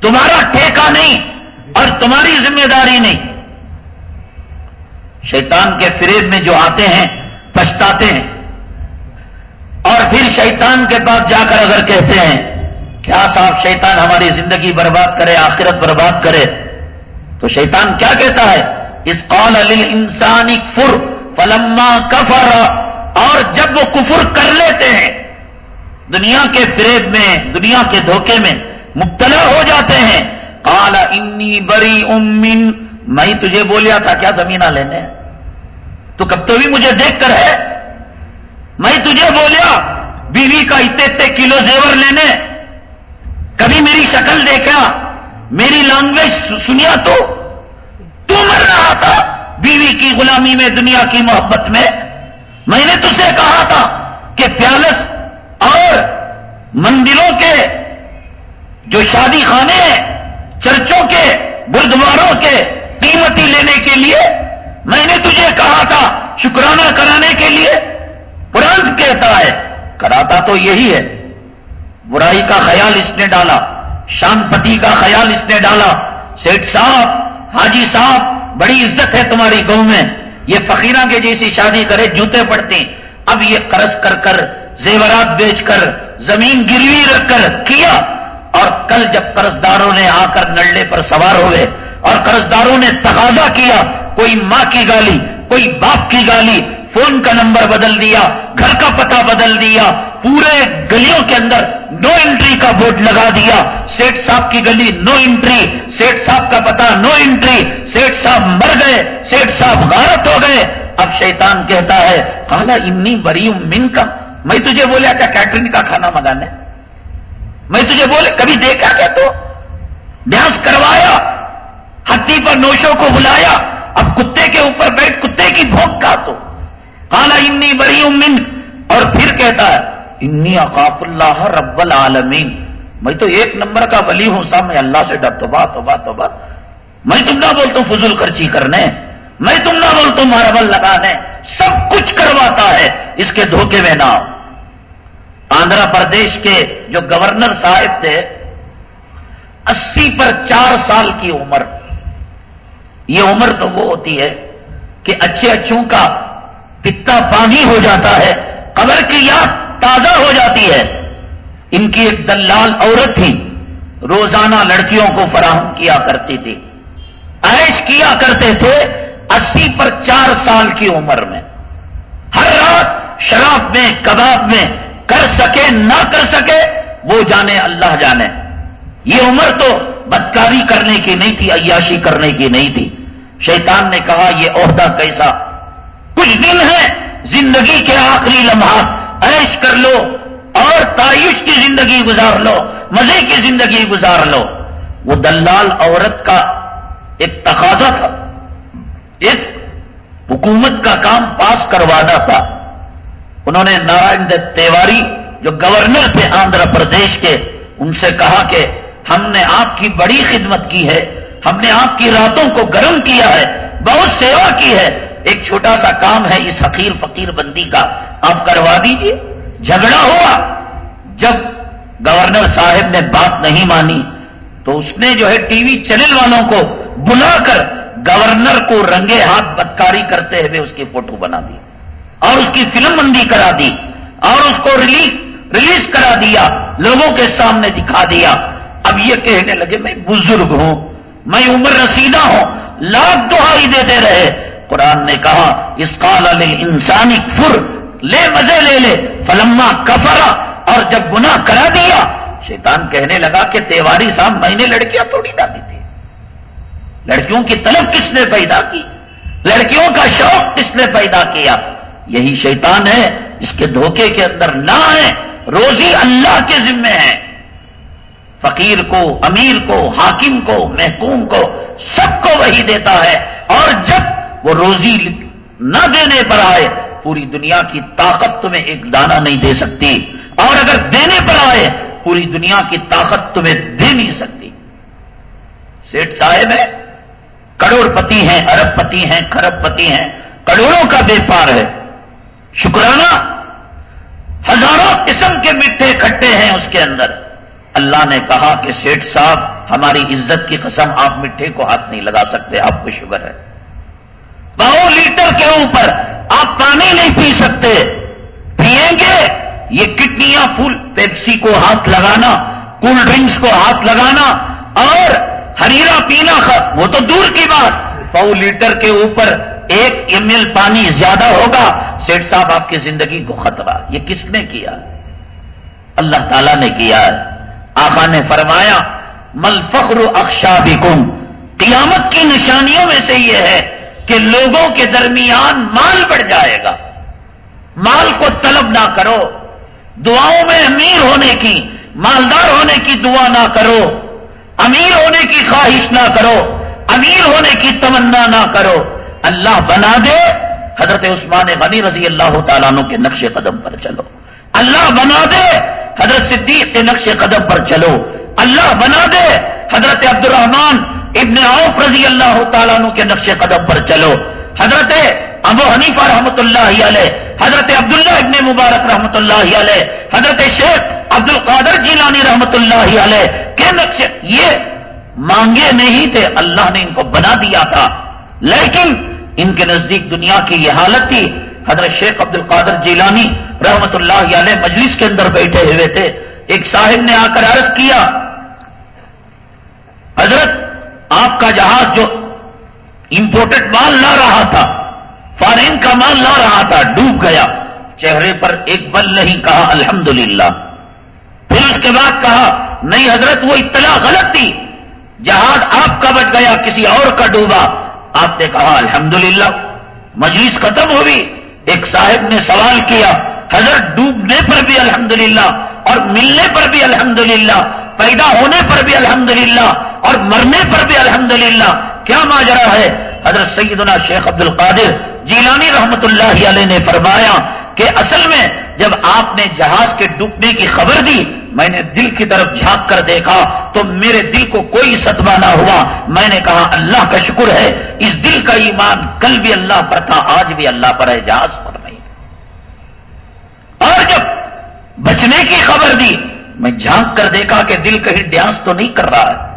تمہارا ٹھیکہ نہیں اور تمہاری ذمہ داری نہیں۔ شیطان کے فریب میں جو آتے ہیں پچھتاتے ہیں۔ اور پھر شیطان کے پاس جا کر اگر کہتے ہیں کیا صاحب، شیطان ہماری زندگی برباد کرے، آخرت برباد کرے، تو شیطان کیا کہتا ہے؟ اس قول علی انسانی فر فلما کفر اور جب وہ کفر کر لیتے ہیں، دنیا کے فریب میں، دنیا کے دھوکے میں مبتلا ہو جاتے ہیں۔ کالا انی بری امین میں تجھے بولیا تھا، کیا زمینہ لینے تو کب تو بھی مجھے دیکھ کر ہے؟ میں تجھے بولیا، بیوی کا اتنے اتنے کلو زیور لینے، کبھی میری شکل دیکھا، میری لینگویج سنیا تو؟ تو مر رہا تھا بیوی کی غلامی میں، دنیا کی محبت میں۔ میں نے تجھے کہا تھا کہ پیالس اور مندروں کے جو شادی خانے ہیں، چرچوں کے گردواروں کے، قیمتی لینے کے لیے میں نے تجھے کہا تھا شکرانہ کرانے کے لیے قرآن کہتا ہے، کراتا تو یہی ہے۔ برائی کا خیال اس نے ڈالا شان پتی کا خیال اس نے ڈالا۔ سیٹ صاحب، حاجی صاحب، بڑی عزت ہے تمہاری گاؤں میں۔ یہ فقیرہ کے جیسی شادی کرے، جوتے پڑتے اب یہ قرض کر کر، زیورات بیچ کر، زمین گروی رکھ کر کیا؟ اور کل جب قرض داروں نے آ کر نلے پر سوار ہوئے اور قرض داروں نے تقاضا کیا کوئی ماں کی گالی، کوئی باپ کی گالی، فون کا نمبر بدل دیا، گھر کا پتہ بدل دیا، پورے گلیوں کے اندر نو انٹری کا بورڈ لگا دیا۔ سیٹ صاحب کی گلی نو انٹری سیٹ صاحب کا پتا نو انٹری۔ سیٹ صاحب مر گئے سیٹ صاحب غارت ہو گئے۔ اب شیطان کہتا ہے کالا انی بری من کا میں تجھے بولیا کیا، کیٹرنگ کا کھانا منگانے؟ میں تجھے بولے، کبھی دیکھا کیا تو؟ ڈانس کروایا، ہتھی پر نوشوں کو بلایا۔ اب کتے کے اوپر بیٹھ، کتے کی بھوک کا تو۔ کالا انی بری امن اور پھر کہتا ہے، انی اقاف اللہ رب العالمین۔ میں تو ایک نمبر کا ولی ہوں صاحب میں اللہ سے ڈر۔ تو بات تو بات میں تم نہ بولتا ہوں فضول خرچی کرنے۔ میں تم نہ بولتا ہوں ماربل لگانے۔ سب کچھ کرواتا ہے، اس کے دھوکے میں نہ۔ آندھرا پردیش کے جو گورنر صاحب تھے، اسی پر چار سال کی عمر۔ یہ عمر تو وہ ہوتی ہے کہ اچھے اچھوں کا پتا پانی ہو جاتا ہے، قبر کی یاد تازہ ہو جاتی ہے۔ ان کی ایک دلال عورت تھی، روزانہ لڑکیوں کو فراہم کیا کرتی تھی۔ ایش کیا کرتے تھے اسی پر چار سال کی عمر میں۔ ہر رات شراب میں، کباب میں، کر سکے، نہ کر سکے، وہ جانے، اللہ جانے۔ یہ عمر تو بدکاری کرنے کی نہیں تھی، عیاشی کرنے کی نہیں تھی۔ شیطان نے کہا، یہ عہدہ کیسا؟ کچھ دن ہے، زندگی کے آخری لمحات ایش کر لو، اور تعیش کی زندگی گزار لو، مزے کی زندگی گزار لو۔ وہ دلال عورت کا ایک تقاضا تھا، ایک حکومت کا کام پاس کروانا تھا۔ انہوں نے نارائن دت تیواری جو گورنر تھے آندھرا پردیش کے، ان سے کہا کہ ہم نے آپ کی بڑی خدمت کی ہے، ہم نے آپ کی راتوں کو گرم کیا ہے، بہت سیوا کی ہے۔ ایک چھوٹا سا کام ہے اس حقیر فقیر بندی کا۔ آپ کروا دیجیے۔ جھگڑا ہوا۔ جب گورنر صاحب نے بات نہیں مانی، تو اس نے جو ہے ٹی وی چینل والوں کو بلا کر گورنر کو رنگے ہاتھ بدکاری کرتے ہوئے اس کی فوٹو بنا دی اور اس کی فلم بندی کرا دی اور اس کو ریلیز ریلیز کرا دیا، لوگوں کے سامنے دکھا دیا۔ اب یہ کہنے لگے، میں بزرگ ہوں، میں عمر رسیدہ ہوں، لاکھ دہائی دیتے رہے. قرآن نے کہا، اس کال انسانی فر لے مزے لے لے. فلما کفرا، اور جب گناہ کرا دیا، شیطان کہنے لگا کہ تیواری صاحب میں نے لڑکیاں تھوڑی ڈالی تھی۔ لڑکیوں کی طلب کس نے پیدا کی؟ لڑکیوں کا شوق کس نے پیدا کیا؟ یہی شیطان ہے، اس کے دھوکے کے اندر نہ ہے روزی اللہ کے ذمے ہے۔ فقیر کو، امیر کو، حاکم کو، محکوم کو، سب کو وہی دیتا ہے۔ اور جب وہ روزی نہ دینے پر آئے، پوری دنیا کی طاقت تمہیں ایک دانہ نہیں دے سکتی۔ اور اگر دینے پر آئے، پوری دنیا کی طاقت تمہیں دے نہیں سکتی۔ سیٹ صاحب ہے کروڑ پتی ہیں ارب پتی ہیں کھرب پتی ہیں، کروڑوں کا بیپار ہے۔ شکرانہ، ہزاروں قسم کے میٹھے کھٹے ہیں اس کے اندر۔ اللہ نے کہا کہ سیٹ صاحب، ہماری عزت کی قسم آپ مٹھے کو ہاتھ نہیں لگا سکتے، آپ کو شوگر ہے۔ بہو، لیٹر کے اوپر آپ پانی نہیں پی سکتے۔ پیئیں گے؟ یہ کٹنیاں پھول، پیپسی کو ہاتھ لگانا، کول ڈرنکس کو ہاتھ لگانا اور ہریرا پینا وہ تو دور کی بات۔ پاؤ لیٹر کے اوپر ایک ایم ایل پانی زیادہ ہوگا سیٹ صاحب آپ کی زندگی کو خطرہ۔ یہ کس نے کیا؟ اللہ تعالی نے کیا ہے۔ آقا نے فرمایا، مل فخر اکشا قیامت کی نشانیوں میں سے یہ ہے کہ لوگوں کے درمیان مال بڑھ جائے گا۔ مال کو طلب نہ کرو۔ دعاؤں میں امیر ہونے کی، مالدار ہونے کی دعا نہ کرو۔ امیر ہونے کی خواہش نہ کرو۔ امیر ہونے کی تمنا نہ کرو۔ اللہ بنا دے۔ حضرت عثمان غنی رضی اللہ تعالیٰ کے نقش قدم پر چلو۔ اللہ بنا دے حضرت صدیق کے نقش قدم پر چلو۔ اللہ بنا دے حضرت عبد الرحمان ابن عوف رضی اللہ تعالیٰ کے نقش قدم پر چلو۔ حضرت ابو حنیفہ رحمۃ اللہ علیہ، حضرت عبداللہ ابن مبارک رحمۃ اللہ علیہ، حضرت شیخ عبد القادر جیلانی رحمۃ اللہ علیہ کے نقش یہ مانگے نہیں تھے۔ اللہ نے ان کو بنا دیا تھا۔ لیکن ان کے نزدیک دنیا کی یہ حالت تھی۔ حضرت شیخ عبد القادر جیلانی رحمت اللہ علیہ مجلس کے اندر بیٹھے ہوئے تھے۔ ایک صاحب نے آ کر عرض کیا، حضرت، آپ کا جہاز جو امپورٹڈ مال لا رہا تھا فارین کا مال لا رہا تھا، ڈوب گیا۔ چہرے پر ایک بل نہیں کہا، الحمدللہ۔ پھر اس کے بعد کہا، نہیں حضرت، وہ اطلاع غلط تھی۔ جہاز آپ کا بچ گیا، کسی اور کا ڈوبا۔ آپ نے کہا، الحمدللہ، مجلس ختم ہوئی۔ ایک صاحب نے سوال کیا حضرت ڈوبنے پر بھی الحمدللہ اور ملنے پر بھی الحمدللہ، پیدا ہونے پر بھی الحمدللہ اور مرنے پر بھی الحمدللہ۔ کیا ماجرا ہے؟ حضرت سیدنا شیخ عبد القادر جیلانی رحمت اللہ علیہ نے فرمایا کہ اصل میں جب آپ نے جہاز کے ڈوبنے کی خبر دی، میں نے دل کی طرف جھانک کر دیکھا تو میرے دل کو کوئی صدمہ نہ ہوا۔ میں نے کہا، اللہ کا شکر ہے، اس دل کا ایمان کل بھی اللہ پر تھا، آج بھی اللہ پر ہے، جہاز پر اور جب بچنے کی خبر دی، میں جھانک کر دیکھا کہ دل کہیں ڈیانس تو نہیں کر رہا ہے۔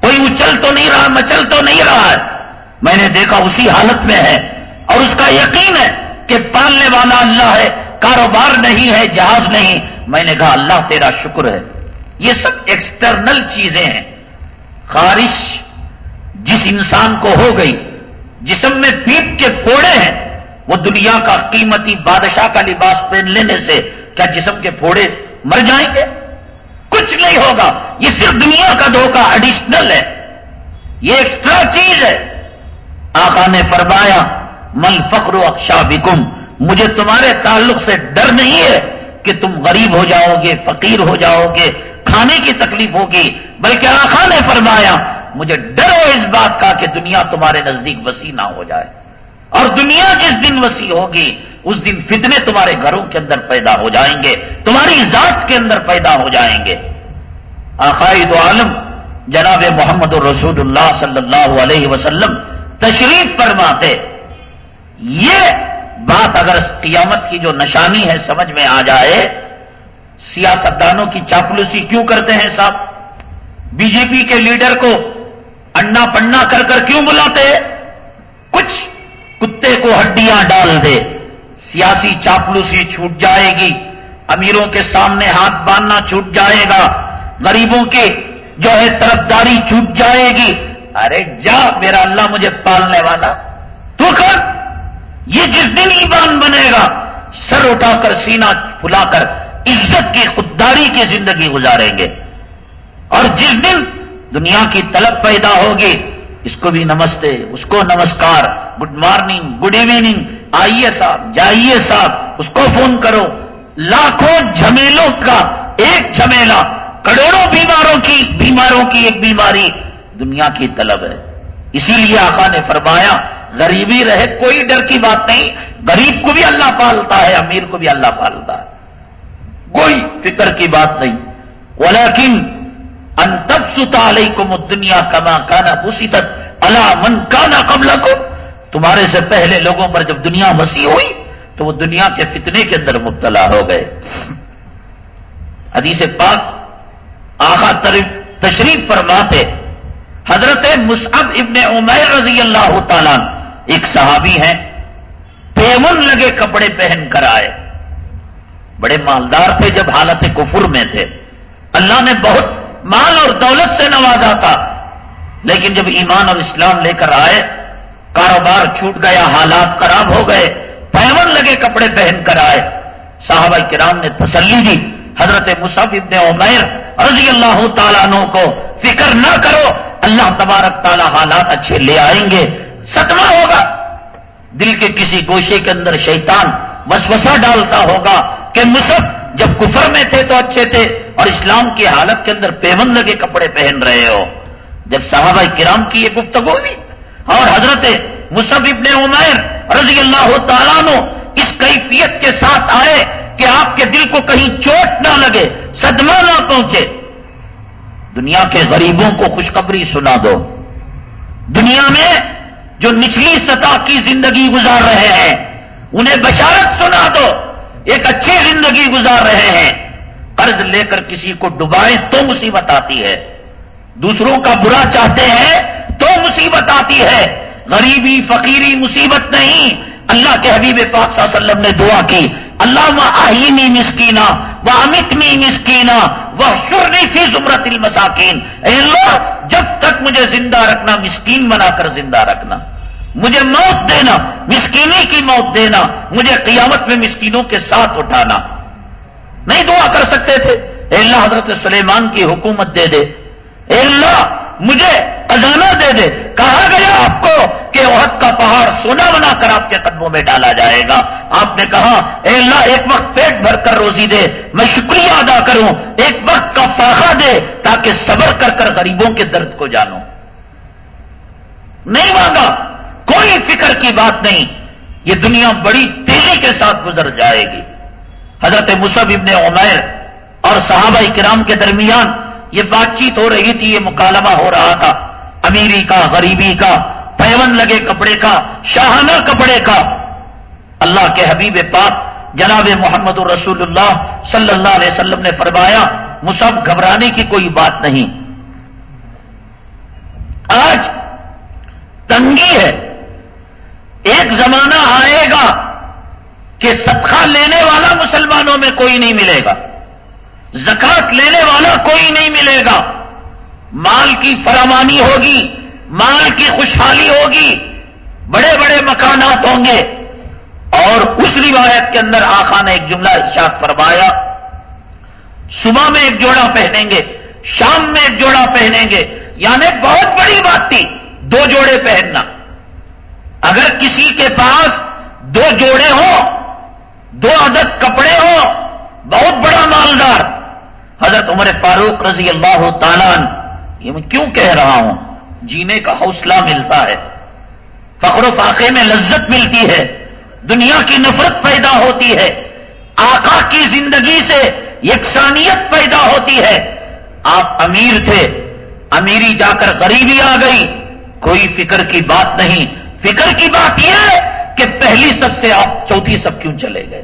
کوئی اچل تو نہیں رہا، مچل تو نہیں رہا ہے۔ میں نے دیکھا اسی حالت میں ہے۔ اور اس کا یقین ہے کہ پالنے والا اللہ ہے، کاروبار نہیں ہے، جہاز نہیں۔ میں نے کہا، اللہ تیرا شکر ہے۔ یہ سب ایکسٹرنل چیزیں ہیں۔ خارش جس انسان کو ہو گئی، جسم میں پیپ کے پھوڑے ہیں وہ دنیا کا قیمتی بادشاہ کا لباس پہن لینے سے کیا جسم کے پھوڑے مر جائیں گے؟ کچھ نہیں ہوگا۔ یہ صرف دنیا کا دھوکہ ایڈیشنل ہے۔ یہ ایکسٹرا چیز ہے۔ آقا نے فرمایا، مل فخر و اکشابکم مجھے تمہارے تعلق سے ڈر نہیں ہے کہ تم غریب ہو جاؤ گے فقیر ہو جاؤ گے کھانے کی تکلیف ہوگی۔ بلکہ آخا نے فرمایا، مجھے ڈر ہو اس بات کا کہ دنیا تمہارے نزدیک وسیع نہ ہو جائے۔ اور دنیا جس دن وسیع ہوگی، اس دن فتنے تمہارے گھروں کے اندر پیدا ہو جائیں گے، تمہاری ذات کے اندر پیدا ہو جائیں گے۔ عقائد عالم، جناب محمد الرسول اللہ صلی اللہ علیہ وسلم، تشریف فرماتے، یہ بات اگر قیامت کی جو نشانی ہے سمجھ میں آ جائے، سیاستدانوں کی چاپلوسی کیوں کرتے ہیں صاحب؟ بی جے پی کے لیڈر کو انا پنا کر کر کیوں بلاتے کچھ کتے کو ہڈیاں ڈال دے۔ سیاسی چاپلوسی چھوٹ جائے گی۔ امیروں کے سامنے ہاتھ باندھنا چھوٹ جائے گا۔ غریبوں کے جو ہے طرفداری چھوٹ جائے گی۔ ارے جا، میرا اللہ مجھے پالنے والا۔ تو کر۔ یہ جس دن ایمان بنے گا، سر اٹھا کر، سینہ پھلا کر، عزت کی خودداری کی زندگی گزاریں گے۔ اور جس دن دنیا کی طلب پیدا ہوگی اس کو بھی نمستے، اس کو نمسکار، گڈ مارننگ، گڈ ایوننگ، آئیے صاحب، جائیے صاحب، اس کو فون کرو۔ لاکھوں جھمیلوں کا ایک جھمیلا کروڑوں بیماروں کی بیماروں کی ایک بیماری دنیا کی طلب ہے۔ اسی لیے آقا نے فرمایا، غریبی رہے کوئی ڈر کی بات نہیں، غریب کو بھی اللہ پالتا ہے، امیر کو بھی اللہ پالتا ہے۔ کوئی فکر کی بات نہیں۔ ولیکن علیکم دنیا کما کانا مسیحت اللہ من کانا قبل کو تمہارے سے پہلے لوگوں پر جب دنیا وسیع ہوئی، تو وہ دنیا کے فتنے کے اندر مبتلا ہو گئے. حدیث پاک آخا تشریف فرماتے، حضرت مصعب ابن عمیر رضی اللہ تعالیٰ ایک صحابی ہیں پیون لگے کپڑے پہن کر آئے۔ بڑے مالدار تھے جب حالت کفر میں تھے۔ اللہ نے بہت مال اور دولت سے نوازا تھا لیکن جب ایمان اور اسلام لے کر آئے، کاروبار چھوٹ گیا، حالات خراب ہو گئے پیون لگے کپڑے پہن کر آئے۔ صحابہ کرام نے تسلی دی۔ حضرت مصعب ابن عمیر رضی اللہ تعالیٰ عنہ کو فکر نہ کرو، اللہ تبارک تعالیٰ حالات اچھے لے آئیں گے۔ ستما ہوگا۔ دل کے کسی گوشے کے اندر شیطان وسوسہ ڈالتا ہوگا کہ مصحف جب کفر میں تھے تو اچھے تھے، اور اسلام کی حالت کے اندر پیون لگے کپڑے پہن رہے ہو۔ جب صحابہ کرام کی یہ گفتگو ہوئی، اور حضرت مصحف ابن عمیر رضی اللہ تعالیٰ نو اس کیفیت کے ساتھ آئے کہ آپ کے دل کو کہیں چوٹ نہ لگے، صدمہ نہ پہنچے۔ دنیا کے غریبوں کو خوشخبری سنا دو۔ دنیا میں جو نچلی سطح کی زندگی گزار رہے ہیں، انہیں بشارت سنا دو۔ ایک اچھی زندگی گزار رہے ہیں۔ قرض لے کر کسی کو ڈبائیں تو مصیبت آتی ہے۔ دوسروں کا برا چاہتے ہیں تو مصیبت آتی ہے۔ غریبی، فقیری مصیبت نہیں۔ اللہ کے حبیب پاک صلی اللہ علیہ وسلم نے دعا کی اللہ آئینی مسکینا وہ امتنی مسکینا وہ شرنی فی زمرت المساکین۔ اے اللہ، جب تک مجھے زندہ رکھنا، مسکین بنا کر زندہ رکھنا۔ مجھے موت دینا، مسکینی کی موت دینا، مجھے قیامت میں مسکینوں کے ساتھ اٹھانا۔ نہیں دعا کر سکتے تھے۔ اے اللہ، حضرت سلیمان کی حکومت دے دے۔ اے اللہ، مجھے خزانہ دے دے۔ کہا گیا آپ کو کہ عہد کا پہاڑ سونا بنا کر آپ کے قدموں میں ڈالا جائے گا۔ آپ نے کہا، اے اللہ، ایک وقت پیٹ بھر کر روزی دے۔ میں شکریہ ادا کروں۔ ایک وقت کا فاقہ دے تاکہ صبر کر کر غریبوں کے درد کو جانو نہیں مانگا۔ کوئی فکر کی بات نہیں، یہ دنیا بڑی تیزی کے ساتھ گزر جائے گی۔ حضرت مصب ابن عمیر اور صحابہ کرام کے درمیان یہ بات چیت ہو رہی تھی، یہ مکالمہ ہو رہا تھا۔ امیری کا، غریبی کا، پیون لگے کپڑے کا، شاہانہ کپڑے کا۔ اللہ کے حبیب پاک جناب محمد الرسول اللہ صلی اللہ علیہ وسلم نے فرمایا مصب گھبرانے کی کوئی بات نہیں۔ آج تنگ ڈھونگی ہے۔ ایک زمانہ آئے گا کہ صدقہ لینے والا مسلمانوں میں کوئی نہیں ملے گا۔ زکات لینے والا کوئی نہیں ملے گا۔ مال کی فراوانی ہوگی، مال کی خوشحالی ہوگی بڑے بڑے مکانات ہوں گے۔ اور اس روایت کے اندر آخا نے ایک جملہ ارشاد فرمایا، صبح میں ایک جوڑا پہنیں گے، شام میں ایک جوڑا پہنیں گے۔ یعنی بہت بڑی بات تھی، دو جوڑے پہننا۔ اگر کسی کے پاس دو جوڑے ہوں، دو عدد کپڑے ہوں، بہت بڑا مالدار، حضرت عمر فاروق رضی اللہ تعالیٰ یہ میں کیوں کہہ رہا ہوں؟ جینے کا حوصلہ ملتا ہے، فخر و فاقے میں لذت ملتی ہے، دنیا کی نفرت پیدا ہوتی ہے، آقا کی زندگی سے یکسانیت پیدا ہوتی ہے۔ آپ امیر تھے، امیری جا کر غریبی آ گئی، کوئی فکر کی بات نہیں فکر کی بات یہ کہ پہلی سب سے آپ چوتھی سب کیوں چلے گئے؟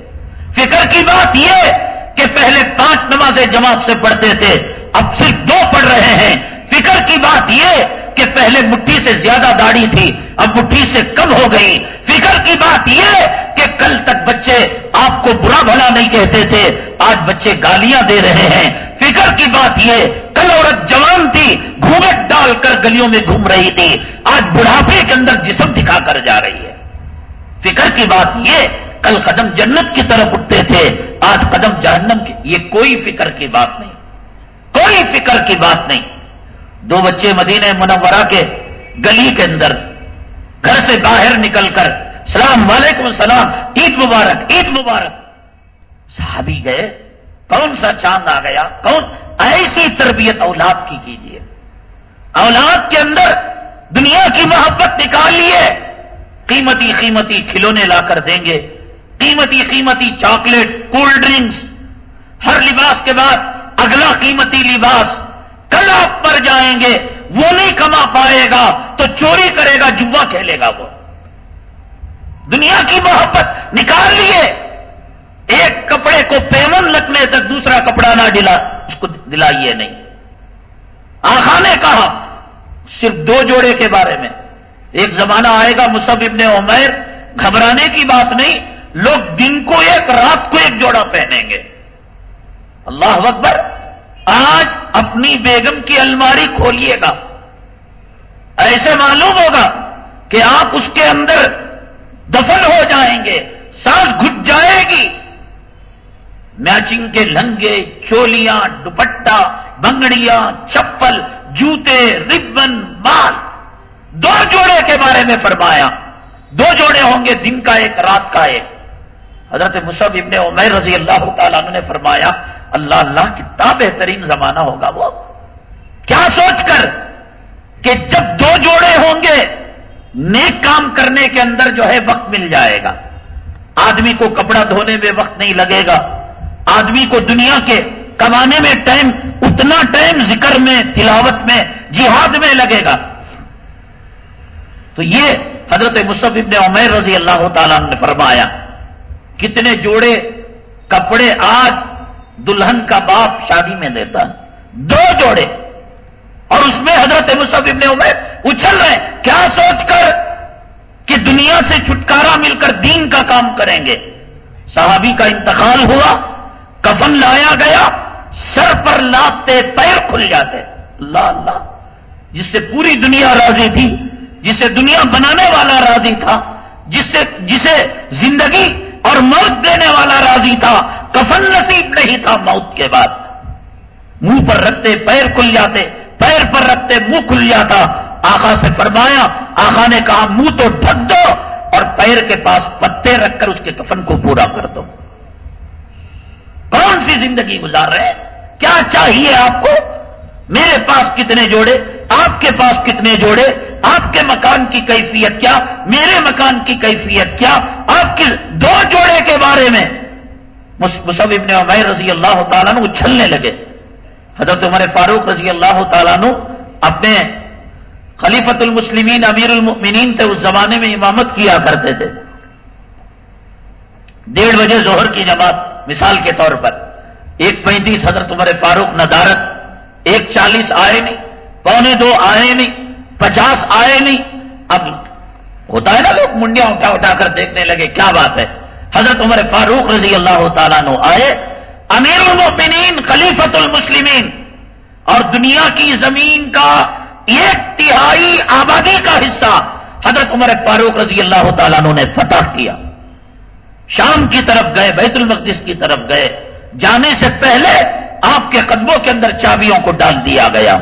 فکر کی بات یہ کہ پہلے پانچ نمازیں جماعت سے پڑھتے تھے، اب صرف دو پڑھ رہے ہیں۔ فکر کی بات یہ کہ پہلے مٹھی سے زیادہ داڑھی تھی، اب مٹھی سے کم ہو گئی۔ فکر کی بات یہ کہ کل تک بچے آپ کو برا بھلا نہیں کہتے تھے، آج بچے گالیاں دے رہے ہیں۔ فکر کی بات یہ، کل عورت جوان تھی گھومٹ ڈال کر گلیوں میں گھوم رہی تھی۔ آج بڑھاپے کے اندر جسم دکھا کر جا رہی ہے۔ فکر کی بات یہ، کل قدم جنت کی طرف اٹھتے تھے، آج قدم جہنم کی یہ کوئی فکر کی بات نہیں۔ کوئی فکر کی بات نہیں۔ دو بچے مدینہ منورہ کے گلی کے اندر گھر سے باہر نکل کر، سلام علیکم السلام، عید مبارک عید مبارک. صحابی گئے، کون سا چاند آ گیا؟ کون؟ ایسی تربیت اولاد کی کیجیے اولاد کے اندر دنیا کی محبت نکال لیے۔ قیمتی قیمتی کھلونے لا کر دیں گے۔ قیمتی قیمتی چاکلیٹ، کولڈ ڈرنکس۔ ہر لباس کے بعد اگلا قیمتی لباس۔ کل آپ پر جائیں گے، وہ نہیں کما پائے گا، تو چوری کرے گا، جوا کھیلے گا وہ۔ دنیا کی محبت نکال لیے۔ ایک کپڑے کو پیمن لگنے تک دوسرا کپڑا نہ ڈلا، اس کو دلائیے نہیں۔ آخا نے کہا، صرف دو جوڑے کے بارے میں۔ ایک زمانہ آئے گا مصب ابن عمیر، گھبرانے کی بات نہیں، لوگ دن کو ایک، رات کو ایک جوڑا پہنیں گے۔ اللہ اکبر آج اپنی بیگم کی الماری کھولیے گا۔ ایسے معلوم ہوگا کہ آپ اس کے اندر دفن ہو جائیں گے، سانس گھٹ جائے گی۔ میچنگ کے لنگے، چولیاں، دوپٹہ، بنگڑیاں، چپل، جوتے، ربن، مال۔ دو جوڑے کے بارے میں فرمایا۔ دو جوڑے ہوں گے دن کا ایک، رات کا ایک۔ حضرت مصب ابن عمیر رضی اللہ تعالیٰ نے فرمایا اللہ اللہ کتنا بہترین زمانہ ہوگا وہ کیا سوچ کر کہ جب دو جوڑے ہوں گے، نیک کام کرنے کے اندر جو ہے وقت مل جائے گا۔ آدمی کو کپڑا دھونے میں وقت نہیں لگے گا۔ آدمی کو دنیا کے کمانے میں ٹائم، اتنا ٹائم ذکر میں، تلاوت میں، جہاد میں لگے گا۔ تو یہ حضرت مصب ابن عمیر رضی اللہ تعالیٰ نے فرمایا، کتنے جوڑے، کپڑے آج دلہن کا باپ شادی میں دیتا ہے۔ دو جوڑے۔ اور اس میں حضرت مصب ابن عمر اچھل رہے کیا سوچ کر کہ دنیا سے چھٹکارا مل کر دین کا کام کریں گے؟ صحابی کا انتقال ہوا، کفن لایا گیا، سر پر لاتے پیر کھل جاتے۔ اللہ اللہ۔ جس سے پوری دنیا راضی تھی، جسے دنیا بنانے والا راضی تھا جس سے جسے زندگی اور موت دینے والا راضی تھا، کفن نصیب نہیں تھا موت کے بعد۔ منہ پر رکھتے، پیر کھل جاتے، پیر پر رکھتے منہ کھل جاتا۔ آخا سے فرمایا آخا نے کہا، منہ تو ڈھک دو اور پیر کے پاس پتے رکھ کر اس کے کفن کو پورا کر دو۔ کون سی زندگی گزار رہے؟ کیا چاہیے آپ کو؟ میرے پاس کتنے جوڑے؟ آپ کے پاس کتنے جوڑے؟ آپ کے مکان کی کیفیت کیا؟ میرے مکان کی کیفیت کیا؟ آپ کے دو جوڑے کے بارے میں۔ مصب ابن عمیر رضی اللہ تعالیٰ نے اچھلنے لگے۔ حضرت عمر فاروق رضی اللہ تعالیٰ نے اپنے خلیفت المسلمین امیر المؤمنین تھے اس زمانے میں امامت کیا کرتے تھے۔ ڈیڑھ بجے ظہر کی جماعت، مثال کے طور پر۔ ایک پینتیس حضرت عمر فاروق ندارت ایک چالیس آئے نہیں، پونے دو آئے نہیں، پچاس آئے نہیں۔ اب ہوتا ہے نا لوگ منڈیاں اٹھا اٹھا کر دیکھنے لگے، کیا بات ہے؟ حضرت عمر فاروق رضی اللہ تعالیٰ نو آئے، امیر المؤمنین خلیفت المسلمین، اور دنیا کی زمین کا ایک تہائی آبادی کا حصہ حضرت عمر فاروق رضی اللہ تعالیٰ نے فتح کیا۔ شام کی طرف گئے، بیت المقدس کی طرف گئے۔ جانے سے پہلے آپ کے قدموں کے اندر چابیوں کو ڈال دیا گیا۔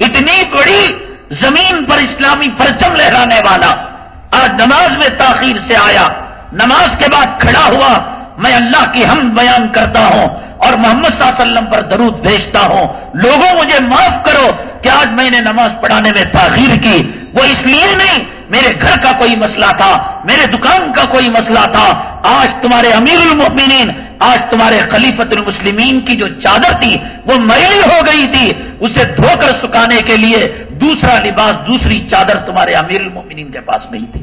اتنی بڑی زمین پر اسلامی پرچم لہرانے والا آج نماز میں تاخیر سے آیا، نماز کے بعد کھڑا ہوا میں اللہ کی ہم بیان کرتا ہوں اور محمد صلی اللہ علیہ وسلم پر درود بھیجتا ہوں۔ لوگوں، مجھے معاف کرو کہ آج میں نے نماز پڑھانے میں تاخیر کی۔ وہ اس لیے نہیں، میرے گھر کا کوئی مسئلہ تھا، میرے دکان کا کوئی مسئلہ تھا۔ آج تمہارے امیر المؤمنین آج تمہارے خلیفت المسلمین کی جو چادر تھی، وہ میلی ہو گئی تھی۔ اسے دھو کر سکانے کے لیے دوسرا لباس، دوسری چادر تمہارے امیر المؤمنین کے پاس نہیں تھی۔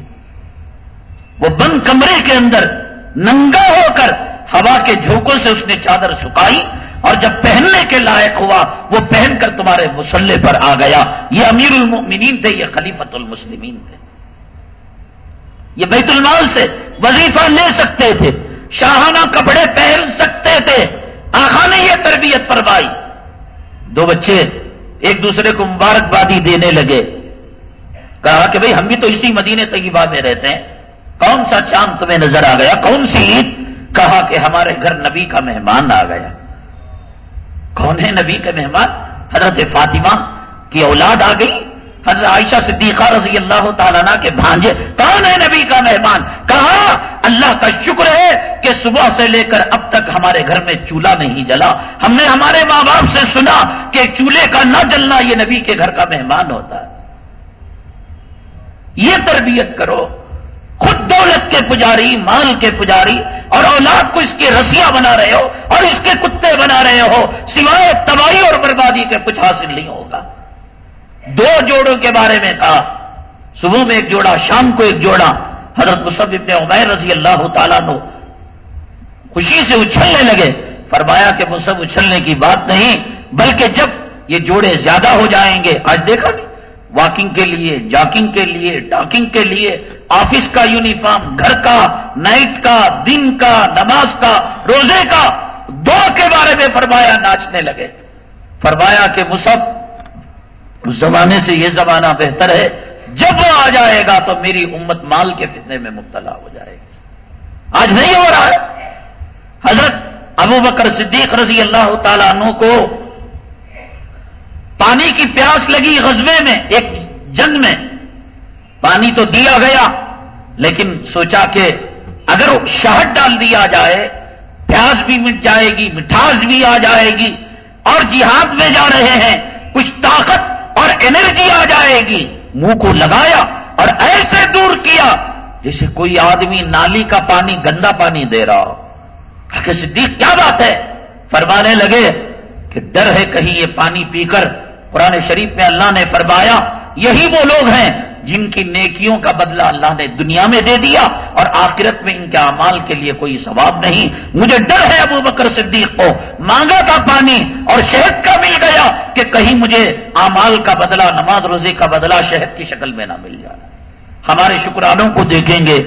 وہ بند کمرے کے اندر ننگا ہو کر ہوا کے جھوکوں سے اس نے چادر سکائی اور جب پہننے کے لائق ہوا، وہ پہن کر تمہارے مسلح پر آ گیا۔ یہ امیر المؤمنین تھے، یہ خلیفت المسلمین تھے۔ یہ بیت المال سے وظیفہ لے سکتے تھے۔ شاہانہ کپڑے پہن سکتے تھے۔ آخا نے یہ تربیت فرمائی۔ دو بچے ایک دوسرے کو مبارکبادی دینے لگے۔ کہا کہ بھئی ہم بھی تو اسی مدینے طیبہ میں رہتے ہیں۔ کون سا چاند تمہیں نظر آ گیا؟ کون سی عید؟ کہا کہ ہمارے گھر نبی کا مہمان آ گیا۔ کون ہے نبی کے مہمان؟ حضرت فاطمہ کی اولاد آ گئی۔ حضرت عائشہ صدیقہ رضی اللہ تعالیٰ کے بھانجے، کون ہے نبی کا مہمان؟ کہا، اللہ کا شکر ہے کہ صبح سے لے کر اب تک ہمارے گھر میں چولہا نہیں جلا۔ ہم نے ہمارے ماں باپ سے سنا کہ چولہے کا نہ جلنا یہ نبی کے گھر کا مہمان ہوتا ہے۔ یہ تربیت کرو۔ خود دولت کے پجاری، مال کے پجاری، اور اولاد کو اس کے رسیاں بنا رہے ہو اور اس کے کتے بنا رہے ہو، سوائے تباہی اور بربادی کے کچھ حاصل نہیں ہوگا۔ دو جوڑوں کے بارے میں کہا صبح میں ایک جوڑا، شام کو ایک جوڑا۔ حضرت مصب ابن عمیر رضی اللہ تعالیٰ نو خوشی سے اچھلنے لگے۔ فرمایا کہ مصب اچھلنے کی بات نہیں، بلکہ جب یہ جوڑے زیادہ ہو جائیں گے، آج دیکھا نہیں واکنگ کے لیے، جاکنگ کے لیے، ڈاکنگ کے لیے، آفس کا یونیفارم، گھر کا، نائٹ کا، دن کا، نماز کا، روزے کا، دو کے بارے میں فرمایا ناچنے لگے۔ فرمایا کہ مصب اس زمانے سے یہ زمانہ بہتر ہے، جب وہ آ جائے گا تو میری امت مال کے فتنے میں مبتلا ہو جائے گی۔ آج نہیں ہو رہا ہے۔ حضرت ابو بکر صدیق رضی اللہ تعالیٰ عنہ کو پانی کی پیاس لگی غزبے میں، ایک جنگ میں۔ پانی تو دیا گیا، لیکن سوچا کہ اگر شہد ڈال دیا جائے، پیاس بھی مٹ جائے گی، مٹھاس بھی آ جائے گی، اور جہاد میں جا رہے ہیں، کچھ طاقت اور انرجی آ جائے گی۔ منہ کو لگایا اور ایسے دور کیا جیسے کوئی آدمی نالی کا پانی، گندا پانی دے رہا ہو۔ کہ صدیق کیا بات ہے؟ فرمانے لگے کہ ڈر ہے کہیں یہ پانی پی کر۔ قرآن شریف میں اللہ نے فرمایا، یہی وہ لوگ ہیں جن کی نیکیوں کا بدلہ اللہ نے دنیا میں دے دیا اور آخرت میں ان کے اعمال کے لیے کوئی ثواب نہیں۔ مجھے ڈر ہے ابو بکر صدیق کو۔ مانگا تھا پانی اور شہد کا مل گیا کہ کہیں مجھے اعمال کا بدلہ، نماز روزے کا بدلہ شہد کی شکل میں نہ مل جائے۔ ہمارے شکرانوں کو دیکھیں گے،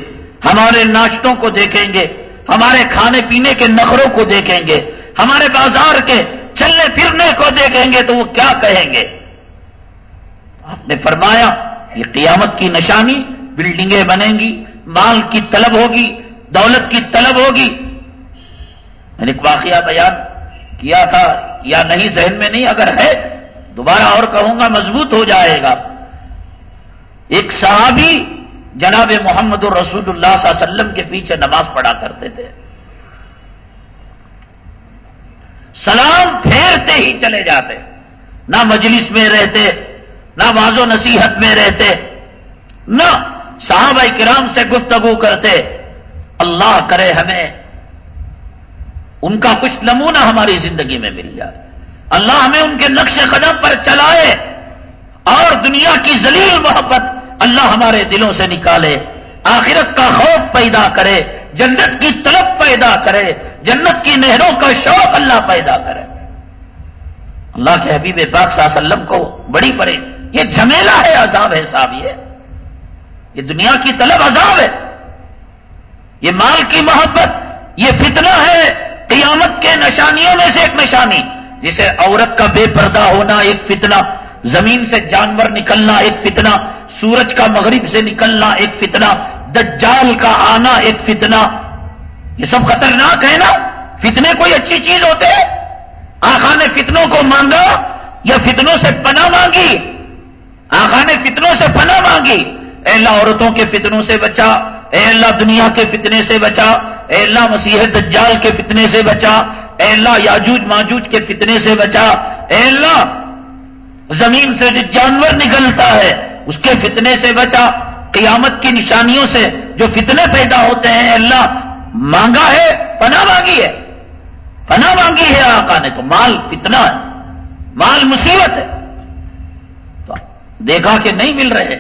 ہمارے ناشتوں کو دیکھیں گے، ہمارے کھانے پینے کے نخروں کو دیکھیں گے، ہمارے بازار کے چلنے پھرنے کو دیکھیں گے تو وہ کیا کہیں گے؟ آپ نے فرمایا یہ قیامت کی نشانی بلڈنگیں بنیں گی، مال کی طلب ہوگی، دولت کی طلب ہوگی۔ میں نے ایک واقعہ بیان کیا تھا، یا نہیں، ذہن میں نہیں، اگر ہے، دوبارہ اور کہوں گا، مضبوط ہو جائے گا۔ ایک صحابی جناب محمد الرسول اللہ صلی اللہ علیہ وسلم کے پیچھے نماز پڑھا کرتے تھے۔ سلام پھیرتے ہی چلے جاتے، نہ مجلس میں رہتے نہ باز و نصیحت میں رہتے، نہ صحابہ کرام سے گفتگو کرتے۔ اللہ کرے ہمیں، ان کا کچھ نمونہ ہماری زندگی میں مل جائے۔ اللہ ہمیں ان کے نقش قدم پر چلائے اور دنیا کی ذلیل محبت اللہ ہمارے دلوں سے نکالے۔ آخرت کا خوف پیدا کرے، جنت کی طلب پیدا کرے، جنت کی نہروں کا شوق اللہ پیدا کرے۔ اللہ کے حبیب پاک صلی اللہ علیہ وسلم کو بڑی پڑے یہ جھمیلا ہے عذاب ہے صاحب یہ. یہ دنیا کی طلب عذاب ہے. یہ مال کی محبت، یہ فتنہ ہے. قیامت کے نشانیوں میں سے ایک نشانی، جسے عورت کا بے پردہ ہونا ایک فتنہ، زمین سے جانور نکلنا ایک فتنہ، سورج کا مغرب سے نکلنا ایک فتنہ، دجال کا آنا ایک فتنہ. یہ سب خطرناک ہے نا؟ فتنے کوئی اچھی چیز ہوتے؟ آخا نے فتنوں کو مانگا یا فتنوں سے پناہ مانگی؟ آخا نے فتنوں سے پناہ مانگی۔ اے اللہ، عورتوں کے فتنوں سے بچا۔ اے اللہ، دنیا کے فتنے سے بچا۔ اے اللہ، مسیح دجال کے فتنے سے بچا۔ اے اللہ، یاجوج ماجوج کے فتنے سے بچا۔ اے اللہ، زمین سے جو جانور نکلتا ہے، اس کے فتنے سے بچا۔ قیامت کی نشانیوں سے جو فتنے پیدا ہوتے ہیں اللہ، مانگا ہے، پناہ مانگی ہے۔ پناہ مانگی ہے آقا نے تو۔ مال فتنہ ہے۔ مال مصیبت ہے۔ دیکھا کہ نہیں مل رہے۔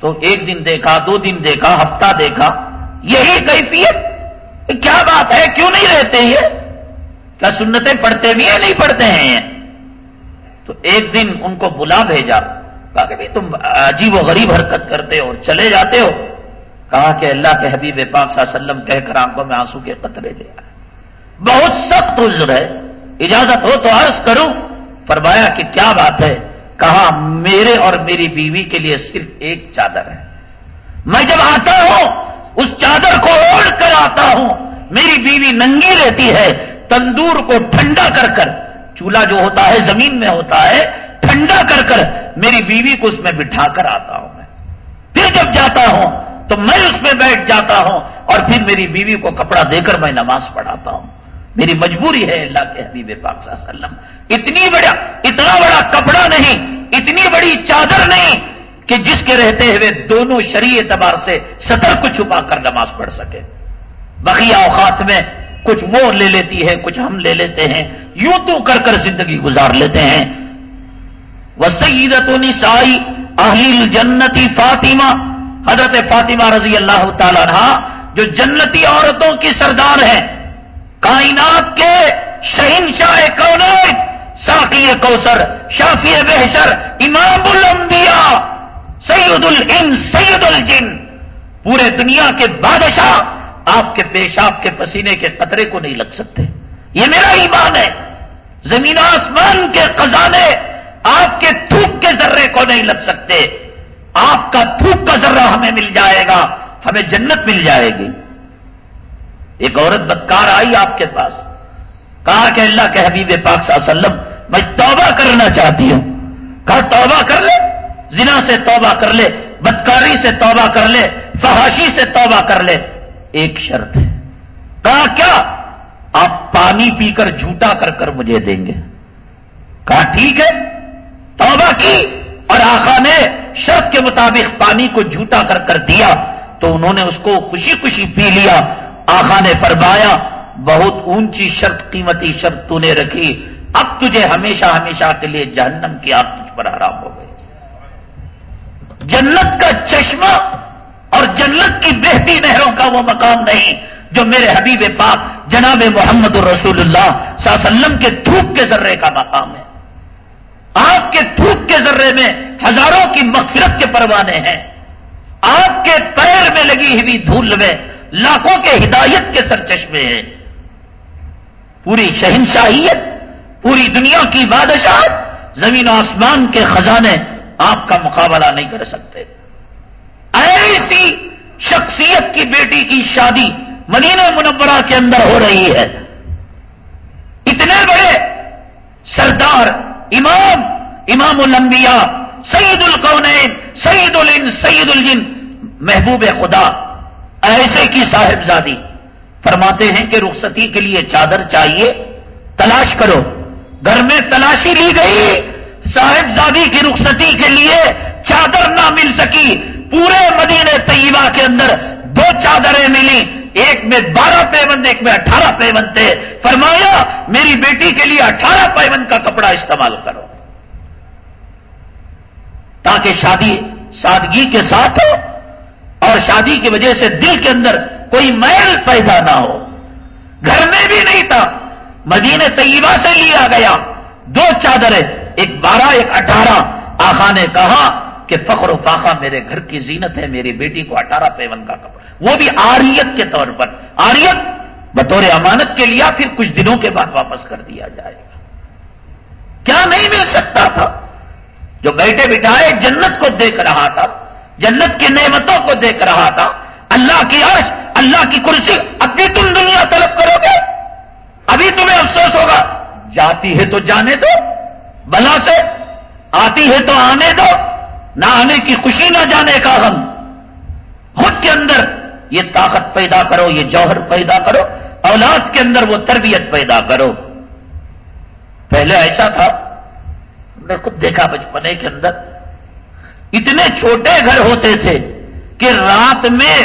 تو ایک دن دیکھا، دو دن دیکھا، ہفتہ دیکھا۔ یہی کیفیت کیا بات ہے؟ کیوں نہیں رہتے یہ؟ کیا سنتیں پڑھتے بھی ہیں، نہیں پڑھتے ہیں؟ تو ایک دن ان کو بلا بھیجا۔ کہا کہ تم عجیب و غریب حرکت کرتے ہو اور چلے جاتے ہو۔ کہا کہ اللہ کے حبیب پاک صلی اللہ علیہ وسلم کہہ کر آنکھوں میں آنسو کے قطرے دے بہت سخت عذر ہے۔ اجازت ہو تو عرض کروں۔ فرمایا کہ کیا بات ہے؟ کہا، میرے اور میری بیوی کے لیے صرف ایک چادر ہے۔ میں جب آتا ہوں، اس چادر کو اوڑھ کر آتا ہوں، میری بیوی ننگی رہتی ہے، تندور کو ٹھنڈا کر کر، چولہا جو ہوتا ہے، زمین میں ہوتا ہے، ٹھنڈا کر کر میری بیوی کو اس میں بٹھا کر آتا ہوں میں۔ پھر جب جاتا ہوں، تو میں اس میں بیٹھ جاتا ہوں اور پھر میری بیوی کو کپڑا دے کر میں نماز پڑھاتا ہوں۔ میری مجبوری ہے اللہ کے حبیب پاک صلی اللہ علیہ وسلم، اتنی بڑا، اتنا بڑا کپڑا نہیں، اتنی بڑی چادر نہیں کہ جس کے رہتے ہوئے دونوں شریع اعتبار سے سطر کو چھپا کر نماز پڑھ سکے۔ بقیہ اوقات میں کچھ وہ لے لیتی ہے، کچھ ہم لے لیتے ہیں۔ یوں تو کر کر زندگی گزار لیتے ہیں۔ وہ سیدت نسائی اہل جنتی فاطمہ حضرت فاطمہ رضی اللہ تعالیٰ عنہ، جو جنتی عورتوں کی سردار ہیں۔ کائنات کے شہنشاہ کون ساقی کوثر، شافی بحشر امام الانبیاء، سید الن سید الجن۔ پورے دنیا کے بادشاہ آپ کے پیشاب کے پسینے کے قطرے کو نہیں لگ سکتے۔ یہ میرا ایمان ہے۔ زمین آسمان کے خزانے آپ کے تھوک کے ذرے کو نہیں لگ سکتے۔ آپ کا تھوک کا ذرہ ہمیں مل جائے گا، ہمیں جنت مل جائے گی۔ ایک عورت بدکار آئی آپ کے پاس۔ کہا کہ اللہ کے حبیب پاک صلی اللہ علیہ وسلم، میں توبہ کرنا چاہتی ہوں۔ کہا، توبہ کر لے، زنا سے توبہ کر لے، بدکاری سے توبہ کر لے، فحاشی سے توبہ کر لے۔ ایک شرط ہے۔ کہا، کیا؟ آپ پانی پی کر جھوٹا کر کر مجھے دیں گے۔ کہا، ٹھیک ہے، توبہ کی۔ اور آخا نے شرط کے مطابق پانی کو جھوٹا کر کر دیا تو انہوں نے اس کو خوشی خوشی پی لیا۔ آخا نے فرمایا، بہت اونچی شرط، قیمتی شرط تو نے رکھی۔ اب تجھے ہمیشہ ہمیشہ کے لیے جہنم کی آگ تجھ پر حرام ہو گئی۔ جنت کا چشمہ اور جنت کی بہتی نہروں کا وہ مقام نہیں جو میرے حبیب پاک جناب محمد الرسول اللہ صلی اللہ علیہ وسلم کے دھوپ کے ذرے کا مقام ہے۔ آپ کے تھوک کے ذرے میں ہزاروں کی مغفرت کے پروانے ہیں۔ آپ کے پیر میں لگی ہوئی دھول میں لاکھوں کے ہدایت کے سرچشمے ہیں۔ پوری شہنشاہیت، پوری دنیا کی بادشاہ زمین و آسمان کے خزانے آپ کا مقابلہ نہیں کر سکتے۔ ایسی شخصیت کی بیٹی کی شادی مدینہ منورہ کے اندر ہو رہی ہے۔ اتنے بڑے سردار، امام امام الانبیاء سعید القونین سعید الن سعید الجن، محبوب خدا۔ ایسے کی صاحبزادی فرماتے ہیں کہ رخصتی کے لیے چادر چاہیے، تلاش کرو۔ گھر میں تلاشی لی گئی، صاحبزادی کی رخصتی کے لیے چادر نہ مل سکی۔ پورے مدینے طیبہ کے اندر دو چادریں ملی، ایک میں بارہ پیون ایک میں اٹھارہ پیون تھے۔ فرمایا، میری بیٹی کے لیے اٹھارہ پیون کا کپڑا استعمال کرو، تاکہ شادی سادگی کے ساتھ ہو۔ اور شادی کی وجہ سے دل کے اندر کوئی میل پیدا نہ ہو۔ گھر میں بھی نہیں تھا۔ مدینہ طیبہ سے لیا گیا۔ دو چادریں، ایک بارہ، ایک اٹھارہ۔ آخا نے کہا کہ فخر و فاقہ میرے گھر کی زینت ہے، میری بیٹی کو اٹھارہ پیون کا کپڑا۔ وہ بھی آریت کے طور پر۔ آریت بطور امانت کے لیا پھر کچھ دنوں کے بعد واپس کر دیا جائے گا۔ کیا نہیں مل سکتا تھا؟ جو بیٹے بٹھائے، جنت کو دیکھ رہا تھا۔ جنت کی نعمتوں کو دیکھ رہا تھا۔ اللہ کی عرش، اللہ کی کرسی ابھی تم دنیا طلب کرو گے۔ ابھی تمہیں افسوس ہوگا۔ جاتی ہے تو جانے دو، بلا سے۔ آتی ہے تو آنے دو۔ نہ آنے کی خوشی، نہ جانے کا ہم خود کے اندر یہ طاقت پیدا کرو، یہ جوہر پیدا کرو۔ اولاد کے اندر وہ تربیت پیدا کرو۔ پہلے ایسا تھا نے خود دیکھا بچپنے کے اندر۔ اتنے چھوٹے گھر ہوتے تھے کہ رات میں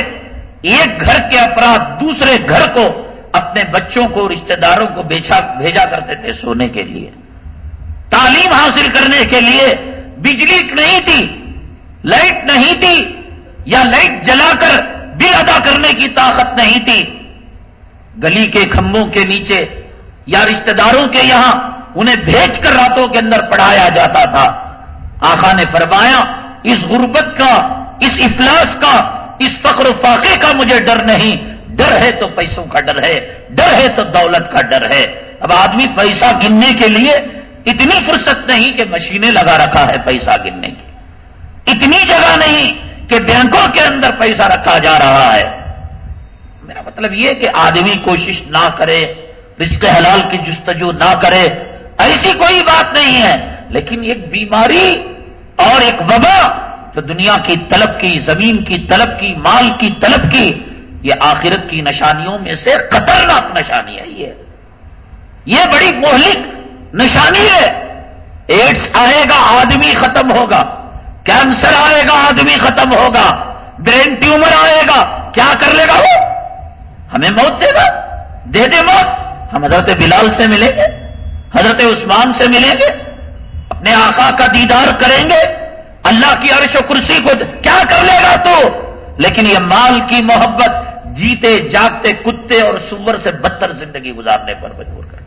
ایک گھر کے افراد دوسرے گھر کو اپنے بچوں کو رشتہ داروں کو بھیجا کرتے تھے سونے کے لیے۔ تعلیم حاصل کرنے کے لیے بجلی نہیں تھی، لائٹ نہیں تھی یا لائٹ جلا کر بل ادا کرنے کی طاقت نہیں تھی۔ گلی کے کھمبوں کے نیچے یا رشتہ داروں کے یہاں انہیں بھیج کر راتوں کے اندر پڑھایا جاتا تھا۔ آخا نے فرمایا اس غربت کا، اس افلاس کا، اس فقر و فاقے کا مجھے ڈر نہیں۔ ڈر ہے تو پیسوں کا ڈر ہے ڈر ہے تو دولت کا ڈر ہے۔ اب آدمی پیسہ گننے کے لیے اتنی فرصت نہیں کہ مشینیں لگا رکھا ہے پیسہ گننے کی۔ اتنی جگہ نہیں کہ بینکوں کے اندر پیسہ رکھا جا رہا ہے۔ میرا مطلب یہ کہ آدمی کوشش نہ کرے رشتے حلال کی جستجو نہ کرے، ایسی کوئی بات نہیں ہے۔ لیکن ایک بیماری اور ایک وبا جو دنیا کی طلب کی، زمین کی طلب کی، مال کی طلب کی، یہ آخرت کی نشانیوں میں سے خطرناک نشانی ہے یہ۔ یہ بڑی مہلک نشانی ہے۔ ایڈس آئے گا آدمی ختم ہوگا۔ کینسر آئے گا آدمی ختم ہوگا۔ برین ٹیومر آئے گا کیا کر لے گا وہ؟ ہمیں موت دے گا۔ دے دے موت۔ ہم حضرت بلال سے ملیں گے۔ حضرت عثمان سے ملیں گے۔ اپنے آقا کا دیدار کریں گے؟ اللہ کی عرش و کرسی کو کیا کر لے گا تو؟ لیکن یہ مال کی محبت جیتے جاگتے کتے اور سور سے بدتر زندگی گزارنے پر مجبور کر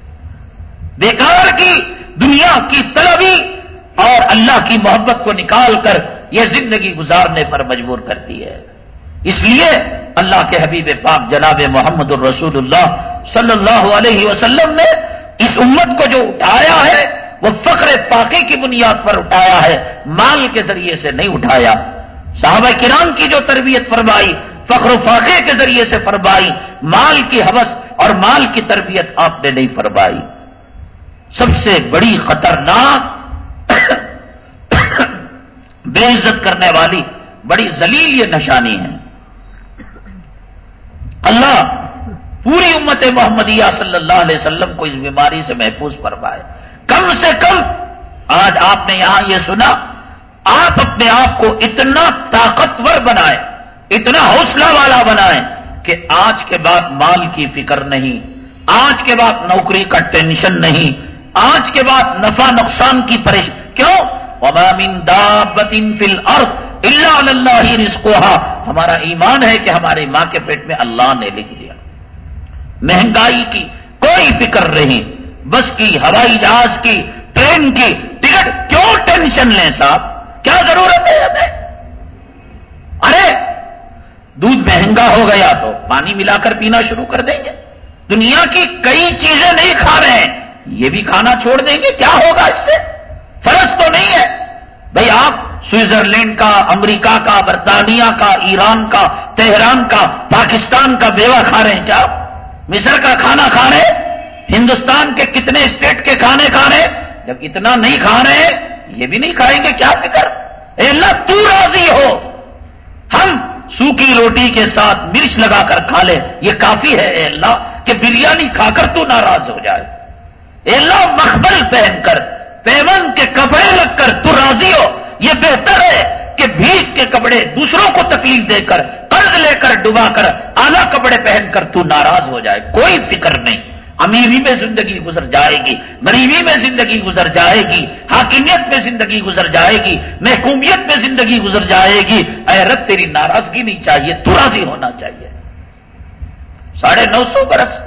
بیکار کی دنیا کی طلبی اور اللہ کی محبت کو نکال کر یہ زندگی گزارنے پر مجبور کرتی ہے۔ اس لیے اللہ کے حبیب پاک جناب محمد الرسول اللہ صلی اللہ علیہ وسلم نے اس امت کو جو اٹھایا ہے وہ فخر فاقے کی بنیاد پر اٹھایا ہے، مال کے ذریعے سے نہیں اٹھایا۔ صحابہ کرام کی جو تربیت فرمائی فخر و فاقے کے ذریعے سے فرمائی، مال کی حوث اور مال کی تربیت آپ نے نہیں فرمائی۔ سب سے بڑی خطرناک بے عزت کرنے والی، بڑی ذلیل یہ نشانی ہے۔ اللہ پوری امت محمدیہ صلی اللہ علیہ وسلم کو اس بیماری سے محفوظ فرمائے۔ کم سے کم آج آپ نے یہاں یہ سنا آپ اپنے آپ کو اتنا طاقتور بنائیں اتنا حوصلہ والا بنائیں کہ آج کے بعد مال کی فکر نہیں، آج کے بعد نوکری کا ٹینشن نہیں، آج کے بعد نفع نقصان کی پریش، کیوں؟ فل ارد اللہ اللہ رسکوہا ہمارا ایمان ہے کہ ہماری ماں کے پیٹ میں اللہ نے لکھ دیا۔ مہنگائی کی کوئی فکر نہیں۔ بس کی، ہوائی جہاز کی، ٹرین کی، ٹکٹ کیوں ٹینشن لیں صاحب؟ کیا ضرورت ہے ہمیں؟ ارے، دودھ مہنگا ہو گیا تو پانی ملا کر پینا شروع کر دیں گے۔ دنیا کی کئی چیزیں نہیں کھا رہے ہیں۔ یہ بھی کھانا چھوڑ دیں گے؟ کیا ہوگا اس سے؟ فرض تو نہیں ہے۔ بھائی آپ سوئٹزرلینڈ کا، امریکہ کا، برطانیہ کا، ایران کا، تہران کا، پاکستان کا بیوہ کھا رہے ہیں کیا مصر کا کھانا کھا رہے ہیں؟ ہندوستان کے کتنے اسٹیٹ کے کھانے کھا رہے؟ جب اتنا نہیں کھا رہے، یہ بھی نہیں کھائیں گے، کیا فکر؟ اے اللہ، تو راضی ہو۔ ہم سوکھی روٹی کے ساتھ مرچ لگا کر کھا لیں۔ یہ کافی ہے اے اللہ کہ بریانی کھا کر تو ناراض ہو جائے۔ اے اللہ، مخبل پہن کر پیمن کے کپڑے لگ کر تو راضی ہو۔ یہ بہتر ہے کہ بھیگ کے کپڑے دوسروں کو تکلیف دے کر، قرض لے کر، ڈبا کر اعلی کپڑے پہن کر تو ناراض ہو جائے۔ کوئی فکر نہیں۔ امیری میں زندگی گزر جائے گی، غریبی میں زندگی گزر جائے گی، حاکمیت میں زندگی گزر جائے گی، محکومیت میں زندگی گزر جائے گی۔ اے رب، تیری ناراضگی نہیں چاہیے، تو راضی ہونا چاہیے۔ ساڑھے نو سو برس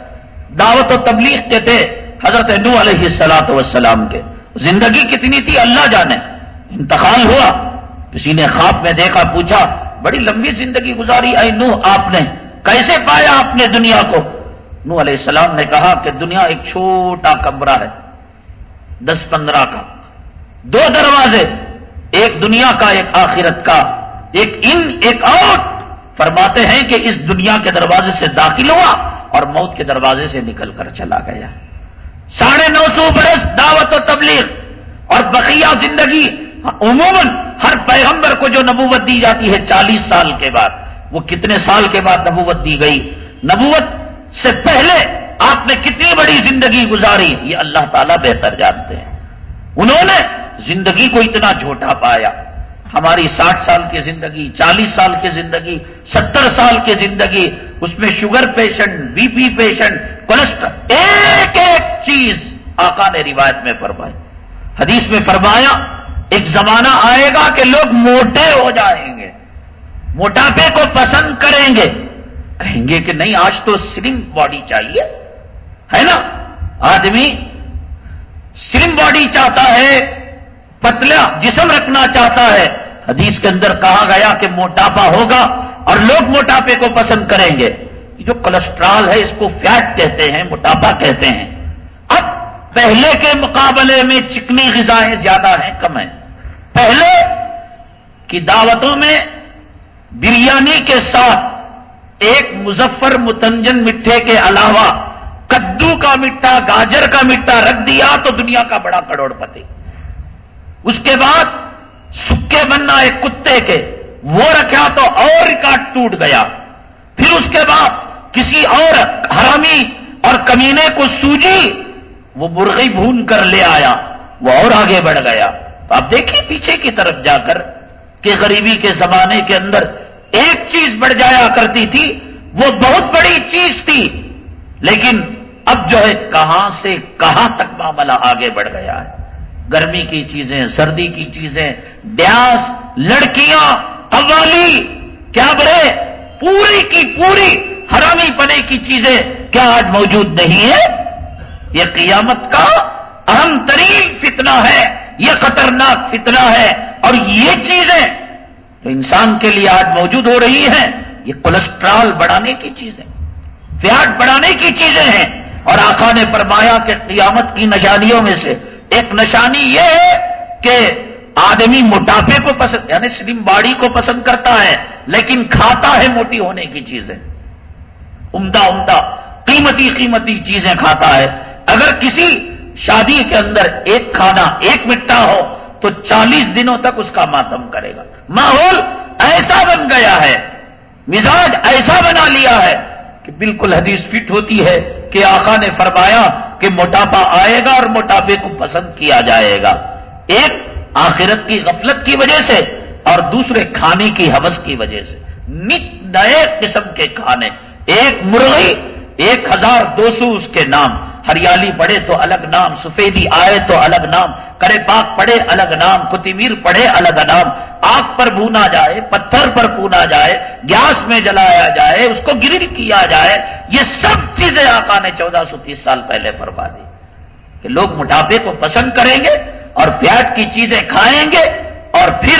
دعوت و تبلیغ کے تھے حضرت نو علیہ السلاط وسلام کے۔ زندگی کتنی تھی؟ اللہ جانے۔ انتقال ہوا۔ کسی نے خواب میں دیکھا، پوچھا، بڑی لمبی زندگی گزاری اے نو آپ نے؟ کیسے پایا آپ نے دنیا کو؟ نو علیہ السلام نے کہا کہ دنیا ایک چھوٹا کمرہ ہے، دس پندرہ کا۔ دو دروازے، ایک دنیا کا، ایک آخرت کا۔ ایک ان، ایک آؤٹ۔ فرماتے ہیں کہ اس دنیا کے دروازے سے داخل ہوا اور موت کے دروازے سے نکل کر چلا گیا۔ ساڑھے نو سو برس دعوت و تبلیغ اور بقیہ زندگی، عموماً ہر پیغمبر کو جو نبوت دی جاتی ہے چالیس سال کے بعد۔ وہ کتنے سال کے بعد نبوت دی گئی؟ نبوت سے پہلے آپ نے کتنی بڑی زندگی گزاری؟ یہ اللہ تعالیٰ بہتر جانتے ہیں۔ انہوں نے زندگی کو اتنا جھوٹا پایا۔ ہماری ساٹھ سال کی زندگی، چالیس سال کی زندگی، ستر سال کی زندگی، اس میں sugar patient, B P patient cholesterol ایک ایک چیز آقا نے روایت میں فرمائی۔ حدیث میں فرمایا، ایک زمانہ آئے گا کہ لوگ موٹے ہو جائیں گے، موٹاپے کو پسند کریں گے۔ کہیں گے کہ نہیں، آج تو سلم باڈی چاہیے، ہے نا؟ آدمی سلم باڈی چاہتا ہے، پتلا جسم رکھنا چاہتا ہے۔ حدیث کے اندر کہا گیا کہ موٹاپا ہوگا اور لوگ موٹاپے کو پسند کریں گے۔ جو کولسٹرال ہے، اس کو فیٹ کہتے ہیں، موٹاپا کہتے ہیں۔ اب پہلے کے مقابلے میں چکنی غذائیں زیادہ ہیں، کم ہیں۔ پہلے کی دعوتوں میں بریانی کے ساتھ ایک مظفر متنجن مٹھے کے علاوہ کدو کا مٹا گاجر کا مٹا رکھ دیا تو دنیا کا بڑا کروڑ پتی اس کے بعد سکے بننا ایک کتے کے، وہ رکھا تو اور ریکارڈ ٹوٹ گیا۔ پھر اس کے بعد کسی اور حرامی اور کمینے کو سوجی، وہ مرغی بھون کر لے آیا، وہ اور آگے بڑھ گیا۔ آپ دیکھیے پیچھے کی طرف جا کر کہ غریبی کے زمانے کے اندر ایک چیز بڑھ جایا کرتی تھی، وہ بہت بڑی چیز تھی، لیکن اب جو ہے کہاں سے کہاں تک معاملہ آگے بڑھ گیا ہے؟ گرمی کی چیزیں، سردی کی چیزیں ڈیاس لڑکیاں، قوالی، کیا بڑے پوری کی پوری حرامی پنے کی چیزیں کیا آج موجود نہیں ہے یہ قیامت کا اہم ترین فتنہ ہے، یہ خطرناک فتنہ ہے، اور یہ چیزیں جو انسان کے لیے آج موجود ہو رہی ہیں، یہ کولسٹرال بڑھانے کی چیزیں فیاٹ بڑھانے کی چیزیں ہیں۔ اور آقا نے فرمایا کہ قیامت کی نشانیوں میں سے ایک نشانی یہ ہے کہ آدمی موٹاپے کو پسند یعنی سلم باڑی کو پسند کرتا ہے، لیکن کھاتا ہے موٹی ہونے کی چیزیں۔ عمدہ عمدہ قیمتی قیمتی چیزیں کھاتا ہے۔ اگر کسی شادی کے اندر ایک کھانا ایک مٹا ہو تو چالیس دنوں تک اس کا ماتم کرے گا۔ ماحول ایسا بن گیا ہے، مزاج ایسا بنا لیا ہے کہ بالکل حدیث فٹ ہوتی ہے کہ آقا نے فرمایا کہ موٹاپا آئے گا اور موٹاپے کو پسند کیا جائے گا۔ ایک، آخرت کی غفلت کی وجہ سے، اور دوسرے، کھانے کی حوث کی وجہ سے۔ نت نئے قسم کے کھانے۔ ایک مرغی، ایک ہزار دو سو اس کے نام۔ ہریالی پڑے تو الگ نام، سفیدی آئے تو الگ نام، کرے پاک پڑے الگ نام، کتمیر پڑے الگ نام آگ پر بھونا جائے، پتھر پر پونا جائے گیس میں جلایا جائے، اس کو گرل کیا جائے، یہ سب چیزیں آقا نے چودہ سو تیس سال پہلے فرما دی کہ لوگ موٹاپے کو پسند کریں گے اور پیاٹ کی چیزیں کھائیں گے اور پھر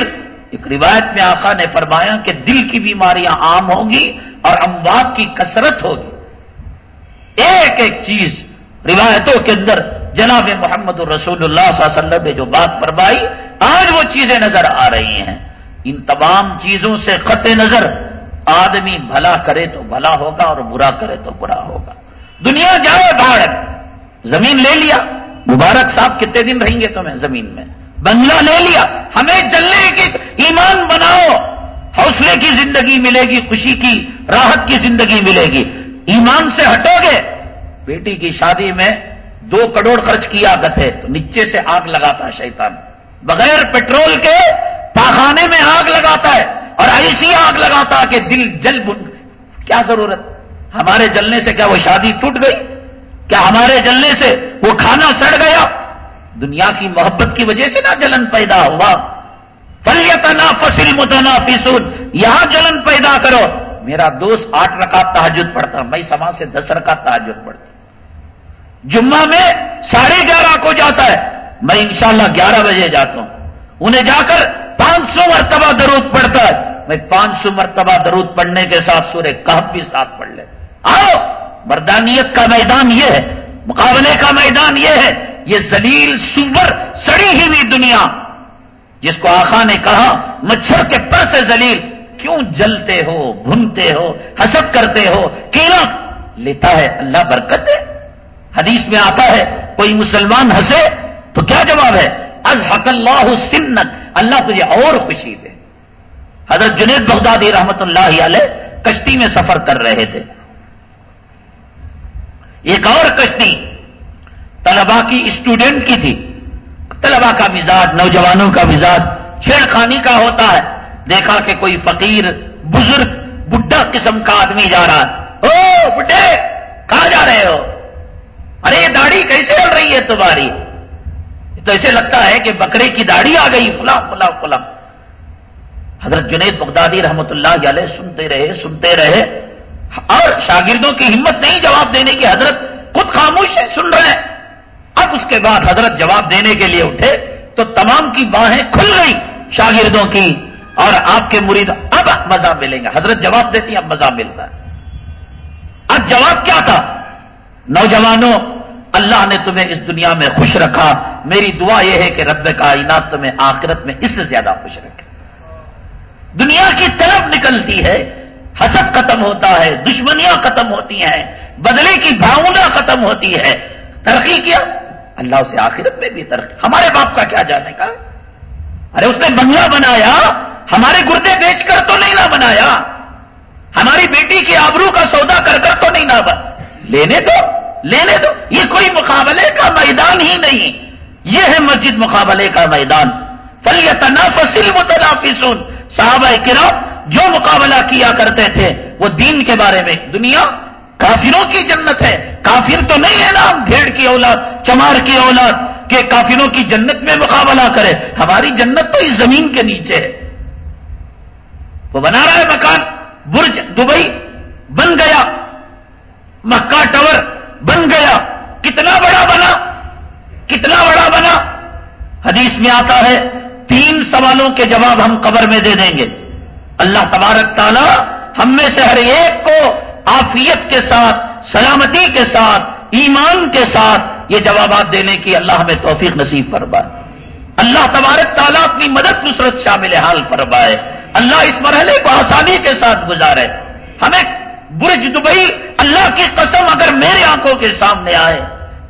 ایک روایت میں آقا نے فرمایا کہ دل کی بیماریاں عام ہوں گی اور اموات کی کثرت ہوگی۔ ایک ایک چیز روایتوں کے اندر جناب محمد الرسول اللہ صلی اللہ علیہ وسلم نے جو بات فرمائی، آج وہ چیزیں نظر آ رہی ہیں۔ ان تمام چیزوں سے قطع نظر، آدمی بھلا کرے تو بھلا ہوگا اور برا کرے تو برا ہوگا۔ دنیا جائے بھارت زمین لے لیا۔ مبارک صاحب کتنے دن رہیں گے تمہیں زمین میں؟ بنگلہ لے لیا۔ ہمیں چلنے کی، ایمان بناؤ۔ حوصلے کی زندگی ملے گی، خوشی کی، راحت کی زندگی ملے گی۔ ایمان سے ہٹو گے۔ بیٹی کی شادی میں دو کروڑ خرچ کیا گتے تو نیچے سے آگ لگاتا ہے شیطان۔ بغیر پیٹرول کے پاخانے میں آگ لگاتا ہے اور ایسی آگ لگاتا کہ دل جل بن کیا ضرورت؟ ہمارے جلنے سے کیا وہ شادی ٹوٹ گئی؟ کیا ہمارے جلنے سے وہ کھانا سڑ گیا؟ دنیا کی محبت کی وجہ سے نہ جلن پیدا ہوا۔ پلیتنا فصل متنا فیسون یہاں جلن پیدا کرو۔ میرا دوست آٹھ رکعت تحجد پڑھتا، میں سما سے دس رکعت تحجد پڑھتا۔ جمعہ میں ساڑھے گیارہ کو جاتا ہے۔ میں انشاءاللہ گیارہ بجے جاتا ہوں۔ انہیں جا کر پانچ سو مرتبہ درود پڑتا ہے۔ میں پانچ سو مرتبہ درود پڑھنے کے ساتھ سورہ کہف بھی ساتھ پڑھ لے۔ آؤ! مردانیت کا میدان یہ ہے۔ مقابلے کا میدان یہ ہے۔ یہ زلیل سور سڑی ہی ہوئی دنیا۔ جس کو آخا نے کہا، مچھر کے پر سے زلیل کیوں جلتے ہو، بھنتے ہو، حسد کرتے ہو؟ کیلا لیتا ہے، اللہ برکت ہے حدیث میں آتا ہے، کوئی مسلمان ہنسے تو کیا جواب ہے؟ از حق اللہ سنت اللہ تجھے اور خوشی دے۔ حضرت جنید بغدادی رحمت اللہ علیہ کشتی میں سفر کر رہے تھے۔ ایک اور کشتی طلبا کی اسٹوڈنٹ کی تھی۔ طلبا کا مزاج، نوجوانوں کا مزاج چھیڑ خانی کا ہوتا ہے۔ دیکھا کہ کوئی فقیر، بزرگ، بڈھا قسم کا آدمی جا رہا ہے۔ او بڈھے، کہاں جا رہے ہو؟ ارے یہ داڑھی کیسے چل رہی ہے تمہاری؟ تو ایسے لگتا ہے کہ بکرے کی داڑھی آ گئی فلا فلا فلا حضرت جنید بغدادی رحمت اللہ علیہ سنتے رہے سنتے رہے۔ اور شاگردوں کی ہمت نہیں جواب دینے کی حضرت خود خاموش ہے سن رہے ہیں۔ اب اس کے بعد حضرت جواب دینے کے لیے اٹھے تو تمام کی باہیں کھل گئی شاگردوں کی۔ اور آپ کے مرید اب مزہ ملیں گا حضرت جواب دیتی اب مزہ ملتا ہے۔ اب جواب کیا تھا؟ نوجوانوں اللہ نے تمہیں اس دنیا میں خوش رکھا۔ میری دعا یہ ہے کہ رب کائنات تمہیں آخرت میں اس سے زیادہ خوش رکھے۔ دنیا کی طرف نکلتی ہے، حسد ختم ہوتا ہے، دشمنیاں ختم ہوتی ہیں، بدلے کی بھاؤنا ختم ہوتی ہے۔ ترقی کیا؟ اللہ اسے آخرت میں بھی ترقی۔ ہمارے باپ کا کیا جانے کا؟ ارے اس نے بنگلہ بنایا، ہمارے گردے بیچ کر تو نہیں نہ بنایا۔ ہماری بیٹی کی آبرو کا سودا کر کر تو نہیں نہ بن لینے دو۔ لینے دو۔ یہ کوئی مقابلے کا میدان ہی نہیں۔ یہ ہے مسجد مقابلے کا میدان۔ فلیتنا فصل متنافسون صحابہ کرام جو مقابلہ کیا کرتے تھے، وہ دین کے بارے میں۔ دنیا کافروں کی جنت ہے۔ کافر تو نہیں ہے نا، بھیڑ کی اولاد، چمار کی اولاد، کہ کافروں کی جنت میں مقابلہ کرے۔ ہماری جنت تو اس زمین کے نیچے ہے۔ وہ بنا رہا ہے مکان۔ برج دبئی بن گیا۔ مکہ ٹاور بن گیا۔ کتنا بڑا بنا۔ کتنا بڑا بنا۔ حدیث میں آتا ہے، تین سوالوں کے جواب ہم قبر میں دے دیں گے۔ اللہ تبارک تعالی ہم میں سے ہر ایک کو آفیت کے ساتھ، سلامتی کے ساتھ، ایمان کے ساتھ یہ جوابات دینے کی اللہ ہمیں توفیق نصیب فرمائے۔ اللہ تبارک تعالیٰ اپنی مدد نصرت شامل حال فرمائے۔ اللہ اس مرحلے کو آسانی کے ساتھ گزارے۔ ہمیں برج دبئی، اللہ کی قسم اگر میرے آنکھوں کے سامنے آئے،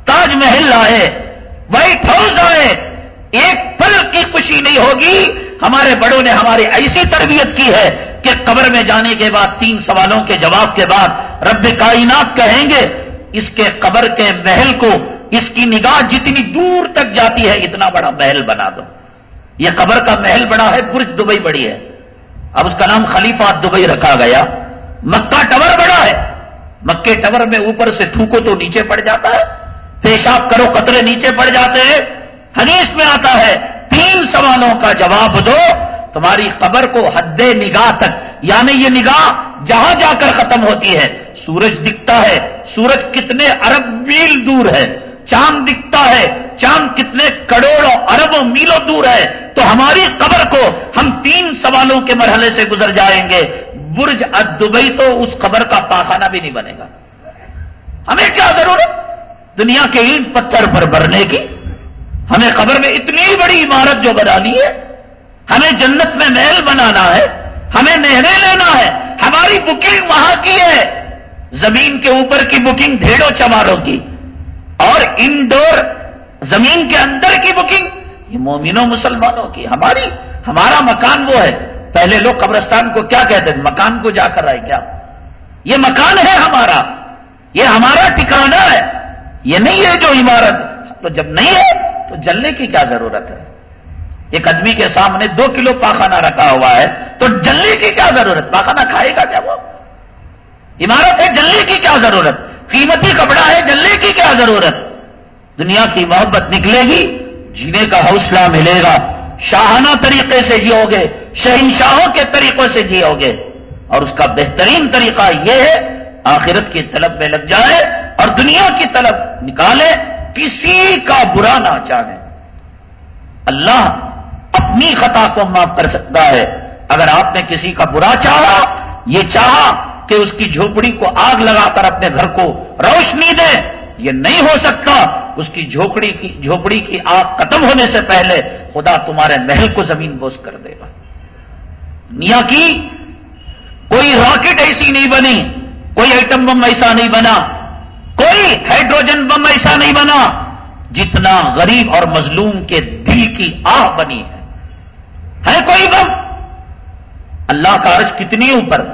تاج محل آئے وائٹ ہاؤس آئے ایک پل کی خوشی نہیں ہوگی، ہمارے بڑوں نے ہماری ایسی تربیت کی ہے کہ قبر میں جانے کے بعد، تین سوالوں کے جواب کے بعد، رب کائنات کہیں گے، اس کے قبر کے محل کو، اس کی نگاہ جتنی دور تک جاتی ہے، اتنا بڑا محل بنا دو۔ یہ قبر کا محل بڑا ہے، برج دبئی بڑی ہے۔ اب اس کا نام خلیفہ دبئی رکھا گیا۔ مکہ ٹور بڑا ہے۔ مکے ٹور میں اوپر سے تھوکو تو نیچے پڑ جاتا ہے۔ پیشاب کرو قطرے نیچے پڑ جاتے ہیں۔ حدیث میں آتا ہے، تین سوالوں کا جواب دو۔ تمہاری قبر کو حد نگاہ تک یعنی یہ نگاہ جہاں جا کر ختم ہوتی ہے۔ سورج دکھتا ہے، سورج کتنے ارب میل دور ہے۔ چاند دکھتا ہے، چاند کتنے کروڑوں اربوں میلوں دور ہے۔ تو ہماری قبر کو ہم تین سوالوں کے مرحلے سے گزر جائیں گے۔ برج دبئی تو اس قبر کا پاخانہ بھی نہیں بنے گا۔ ہمیں کیا ضرورت؟ دنیا کے اینٹ پتھر پر بھرنے کی۔ ہمیں قبر میں اتنی بڑی عمارت جو بنانی ہے، ہمیں جنت میں محل بنانا ہے، ہمیں نہریں لینا ہے، ہماری بکنگ وہاں کی ہے۔ زمین کے اوپر کی بکنگ ڈھیڑوں چماروں کی۔ اور انڈور زمین کے اندر کی بکنگ، یہ مومنوں مسلمانوں کی، ہماری، ہمارا مکان وہ ہے۔ پہلے لوگ قبرستان کو کیا کہتے ہیں مکان کو جا کر رہے کیا؟ یہ مکان ہے ہمارا۔ یہ ہمارا ٹھکانا ہے۔ یہ نہیں ہے جو عمارت۔ تو جب نہیں ہے، تو جلنے کی کیا ضرورت ہے؟ ایک آدمی کے سامنے دو کلو پاخانہ رکھا ہوا ہے، تو جلنے کی کیا ضرورت؟ پاخانہ کھائے گا کیا وہ؟ عمارت ہے، جلنے کی کیا ضرورت؟ قیمتی کپڑا ہے، جلنے کی کیا ضرورت؟ دنیا کی محبت نکلے گی، جینے کا حوصلہ ملے گا۔ شاہانہ طریقے سے جیو گے، شہنشاہوں کے طریقوں سے جیو گے۔ اور اس کا بہترین طریقہ یہ ہے، آخرت کی طلب میں لگ جائے اور دنیا کی طلب نکالے، کسی کا برا نہ چاہے اللہ اپنی خطا کو معاف کر سکتا ہے۔ اگر آپ نے کسی کا برا چاہا، یہ چاہا کہ اس کی جھوپڑی کو آگ لگا کر اپنے گھر کو روشنی دے، یہ نہیں ہو سکتا اس کی جھوپڑی کی جھوپڑی کی آگ ختم ہونے سے پہلے خدا تمہارے محل کو زمین بوس کر دے گا۔ دنیا کی کوئی راکٹ ایسی نہیں بنی، کوئی ایٹم بم ایسا نہیں بنا، کوئی ہائیڈروجن بم ایسا نہیں بنا جتنا غریب اور مظلوم کے دل کی آہ بنی ہے۔ ہے کوئی بم؟ اللہ کا عرش کتنی اوپر،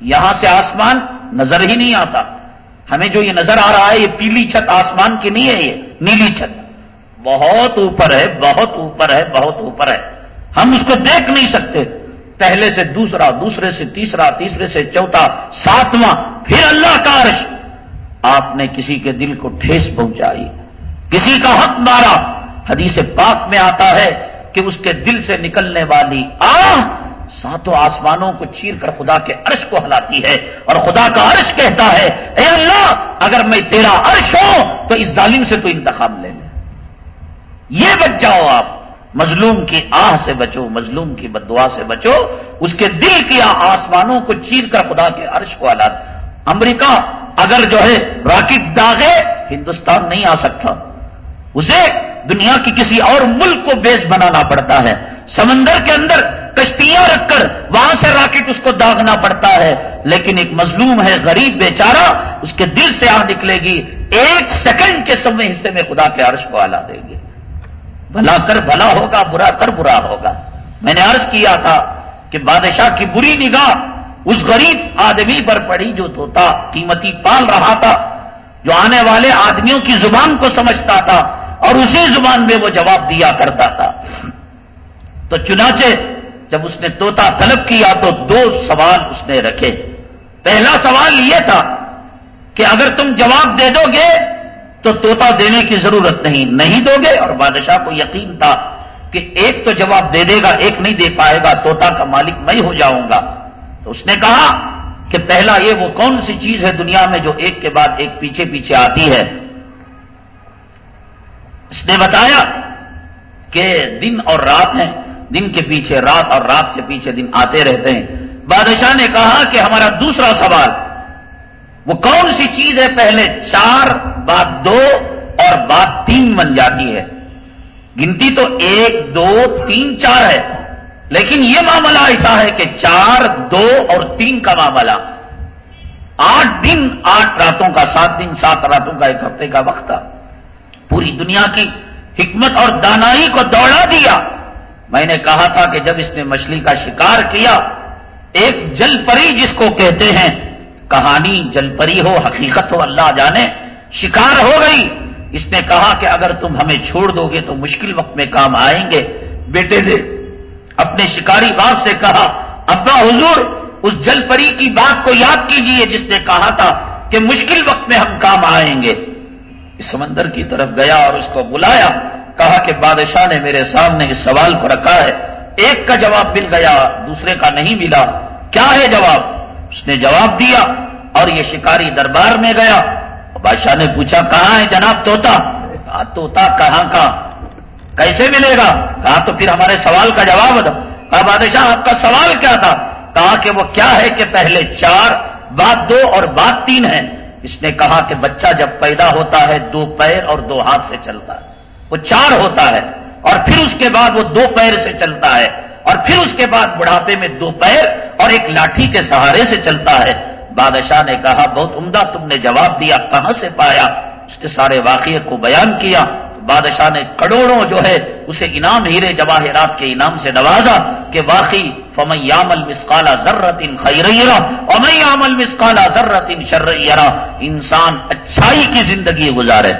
یہاں سے آسمان نظر ہی نہیں آتا۔ ہمیں جو یہ نظر آ رہا ہے، یہ پیلی چھت آسمان کی نہیں ہے، یہ نیلی چھت۔ بہت اوپر ہے، بہت اوپر ہے، بہت اوپر ہے۔ ہم اس کو دیکھ نہیں سکتے۔ پہلے سے دوسرا، دوسرے سے تیسرا، تیسرے سے چوتھا، ساتواں، پھر اللہ کا عرش۔ آپ نے کسی کے دل کو ٹھیس پہنچائی، کسی کا حق مارا۔ حدیث پاک میں آتا ہے کہ اس کے دل سے نکلنے والی آہ ساتوں آسمانوں کو چیر کر خدا کے عرش کو ہلاتی ہے اور خدا کا عرش کہتا ہے، اے اللہ، اگر میں تیرا عرش ہوں تو اس ظالم سے تو انتخاب لے لیں یہ بچ جاؤ آپ۔ مظلوم کی آہ سے بچو، مظلوم کی بدعا سے بچو۔ اس کے دل کی آسمانوں کو چیر کر خدا کے عرش کو ہلا۔ امریکہ اگر جو ہے راکٹ داغے، ہندوستان نہیں آ سکتا۔ اسے دنیا کی کسی اور ملک کو بیس بنانا پڑتا ہے۔ سمندر کے اندر کشتیاں رکھ کر وہاں سے راکٹ اس کو داغنا پڑتا ہے۔ لیکن ایک مظلوم ہے، غریب بیچارہ، اس کے دل سے آ نکلے گی۔ ایک سیکنڈ کے سمے حصے میں خدا کے عرش کو آلہ دے گی۔ بھلا کر بھلا ہوگا، برا کر برا ہوگا۔ میں نے عرض کیا تھا کہ بادشاہ کی بری نگاہ اس غریب آدمی پر پڑی جو توتا قیمتی پال رہا تھا، جو آنے والے آدمیوں کی زبان کو سمجھتا تھا اور اسی زبان میں وہ جواب دیا کرتا تھا۔ تو چنانچہ جب اس نے توتا طلب کیا تو دو سوال اس نے رکھے۔ پہلا سوال یہ تھا کہ اگر تم جواب دے دو گے تو توتا دینے کی ضرورت نہیں نہیں دو گے۔ اور بادشاہ کو یقین تھا کہ ایک تو جواب دے دے گا، ایک نہیں دے پائے گا توتا کا مالک میں ہو جاؤں گا۔ تو اس نے کہا کہ پہلا یہ وہ کون سی چیز ہے دنیا میں جو ایک کے بعد ایک پیچھے پیچھے آتی ہے؟ اس نے بتایا کہ دن اور رات ہیں۔ دن کے پیچھے رات اور رات کے پیچھے دن آتے رہتے ہیں۔ بادشاہ نے کہا کہ ہمارا دوسرا سوال، وہ کون سی چیز ہے پہلے چار بات دو اور بات تین بن جاتی ہے؟ گنتی تو ایک، دو، تین، چار ہے۔ لیکن یہ معاملہ ایسا ہے کہ چار، دو اور تین کا معاملہ۔ آٹھ دن، آٹھ راتوں کا، سات دن، سات راتوں کا، ایک ہفتے کا وقت تھا۔ پوری دنیا کی حکمت اور دانائی کو دوڑا دیا۔ میں نے کہا تھا کہ جب اس نے مچھلی کا شکار کیا، ایک جل پری جس کو کہتے ہیں، کہانی جل پری ہو، حقیقت ہو، اللہ جانے، شکار ہو گئی۔ اس نے کہا کہ اگر تم ہمیں چھوڑ دو گے تو مشکل وقت میں کام آئیں گے۔ بیٹے نے اپنے شکاری باپ سے کہا، ابا حضور، اس جل پری کی بات کو یاد کیجیے جس نے کہا تھا کہ مشکل وقت میں ہم کام آئیں گے۔ اس سمندر کی طرف گیا اور اس کو بلایا۔ کہا کہ بادشاہ نے میرے سامنے اس سوال کو رکھا ہے۔ ایک کا جواب مل گیا، دوسرے کا نہیں ملا۔ کیا ہے جواب؟ اس نے جواب دیا اور یہ شکاری دربار میں گیا۔ بادشاہ نے پوچھا، کہاں ہے جناب توتا کہا توتا کہاں کا؟ کیسے ملے گا؟ کہا، تو پھر ہمارے سوال کا جواب دو۔ کہا، بادشاہ، آپ کا سوال کیا تھا؟ کہا کہ وہ کیا ہے کہ پہلے چار بات دو اور بات تین ہے اس نے کہا کہ بچہ جب پیدا ہوتا ہے، دو پیر اور دو ہاتھ سے چلتا ہے۔ وہ چار ہوتا ہے اور پھر اس کے بعد وہ دو پیر سے چلتا ہے اور پھر اس کے بعد بڑھاپے میں دو پیر اور ایک لاٹھی کے سہارے سے چلتا ہے۔ بادشاہ نے کہا، بہت عمدہ تم نے جواب دیا، کہاں سے پایا؟ اس کے سارے واقعے کو بیان کیا۔ بادشاہ نے کروڑوں جو ہے، اسے انعام، ہیرے جواہرات کے انعام سے نوازا کہ واقعی، فمن یامل مسکالا ذرت ان خیرا اور یامل مسکالا ذرت ان شررا انسان اچھائی کی زندگی گزارے۔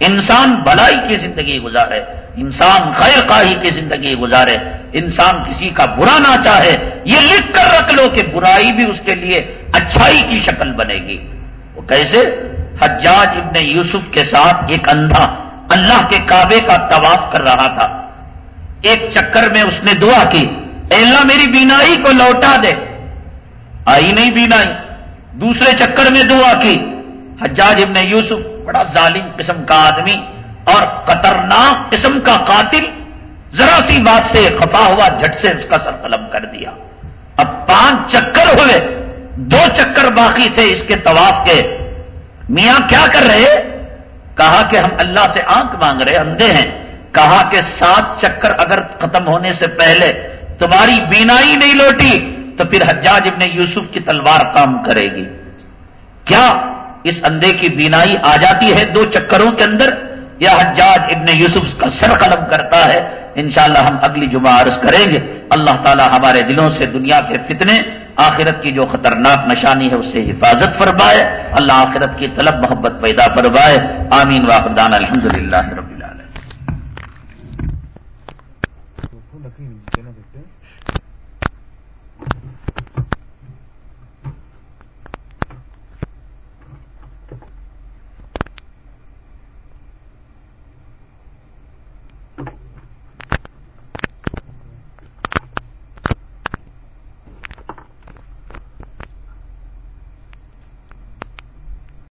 انسان بلائی کی زندگی گزارے، انسان خیر خاہی کی زندگی گزارے، انسان کسی کا برا نہ چاہے، یہ لکھ کر رکھ لو کہ برائی بھی اس کے لیے اچھائی کی شکل بنے گی۔ وہ کیسے؟ حجاج ابن یوسف کے ساتھ ایک اندھا اللہ کے کعبے کا طواف کر رہا تھا۔ ایک چکر میں اس نے دعا کی، اے اللہ میری بینائی کو لوٹا دے۔ آئی نہیں بینائی، دوسرے چکر میں دعا کی۔ حجاج ابن یوسف، بڑا ظالم قسم کا آدمی اور خطرناک قسم کا قاتل، ذرا سی بات سے خفا ہوا، جھٹ سے اس کا سر قلم کر دیا۔ اب پانچ چکر ہوئے، دو چکر باقی تھے اس کے طواف کے۔ میاں کیا کر رہے؟ کہا کہ ہم اللہ سے آنکھ مانگ رہے، اندھے ہیں۔ کہا کہ سات چکر اگر ختم ہونے سے پہلے تمہاری بینائی نہیں لوٹی، تو پھر حجاج ابن یوسف کی تلوار کام کرے گی۔ کیا اس اندھے کی بینائی آ جاتی ہے دو چکروں کے اندر۔ یا حجاج ابن یوسف کا سر قلم کرتا ہے۔ انشاءاللہ ہم اگلی جمعہ عرض کریں گے۔ اللہ تعالی ہمارے دلوں سے دنیا کے فتنے، آخرت کی جو خطرناک نشانی ہے اس سے حفاظت فرمائے۔ اللہ آخرت کی طلب محبت پیدا فرمائے۔ آمین واقدان الحمد للہ رب العالمین۔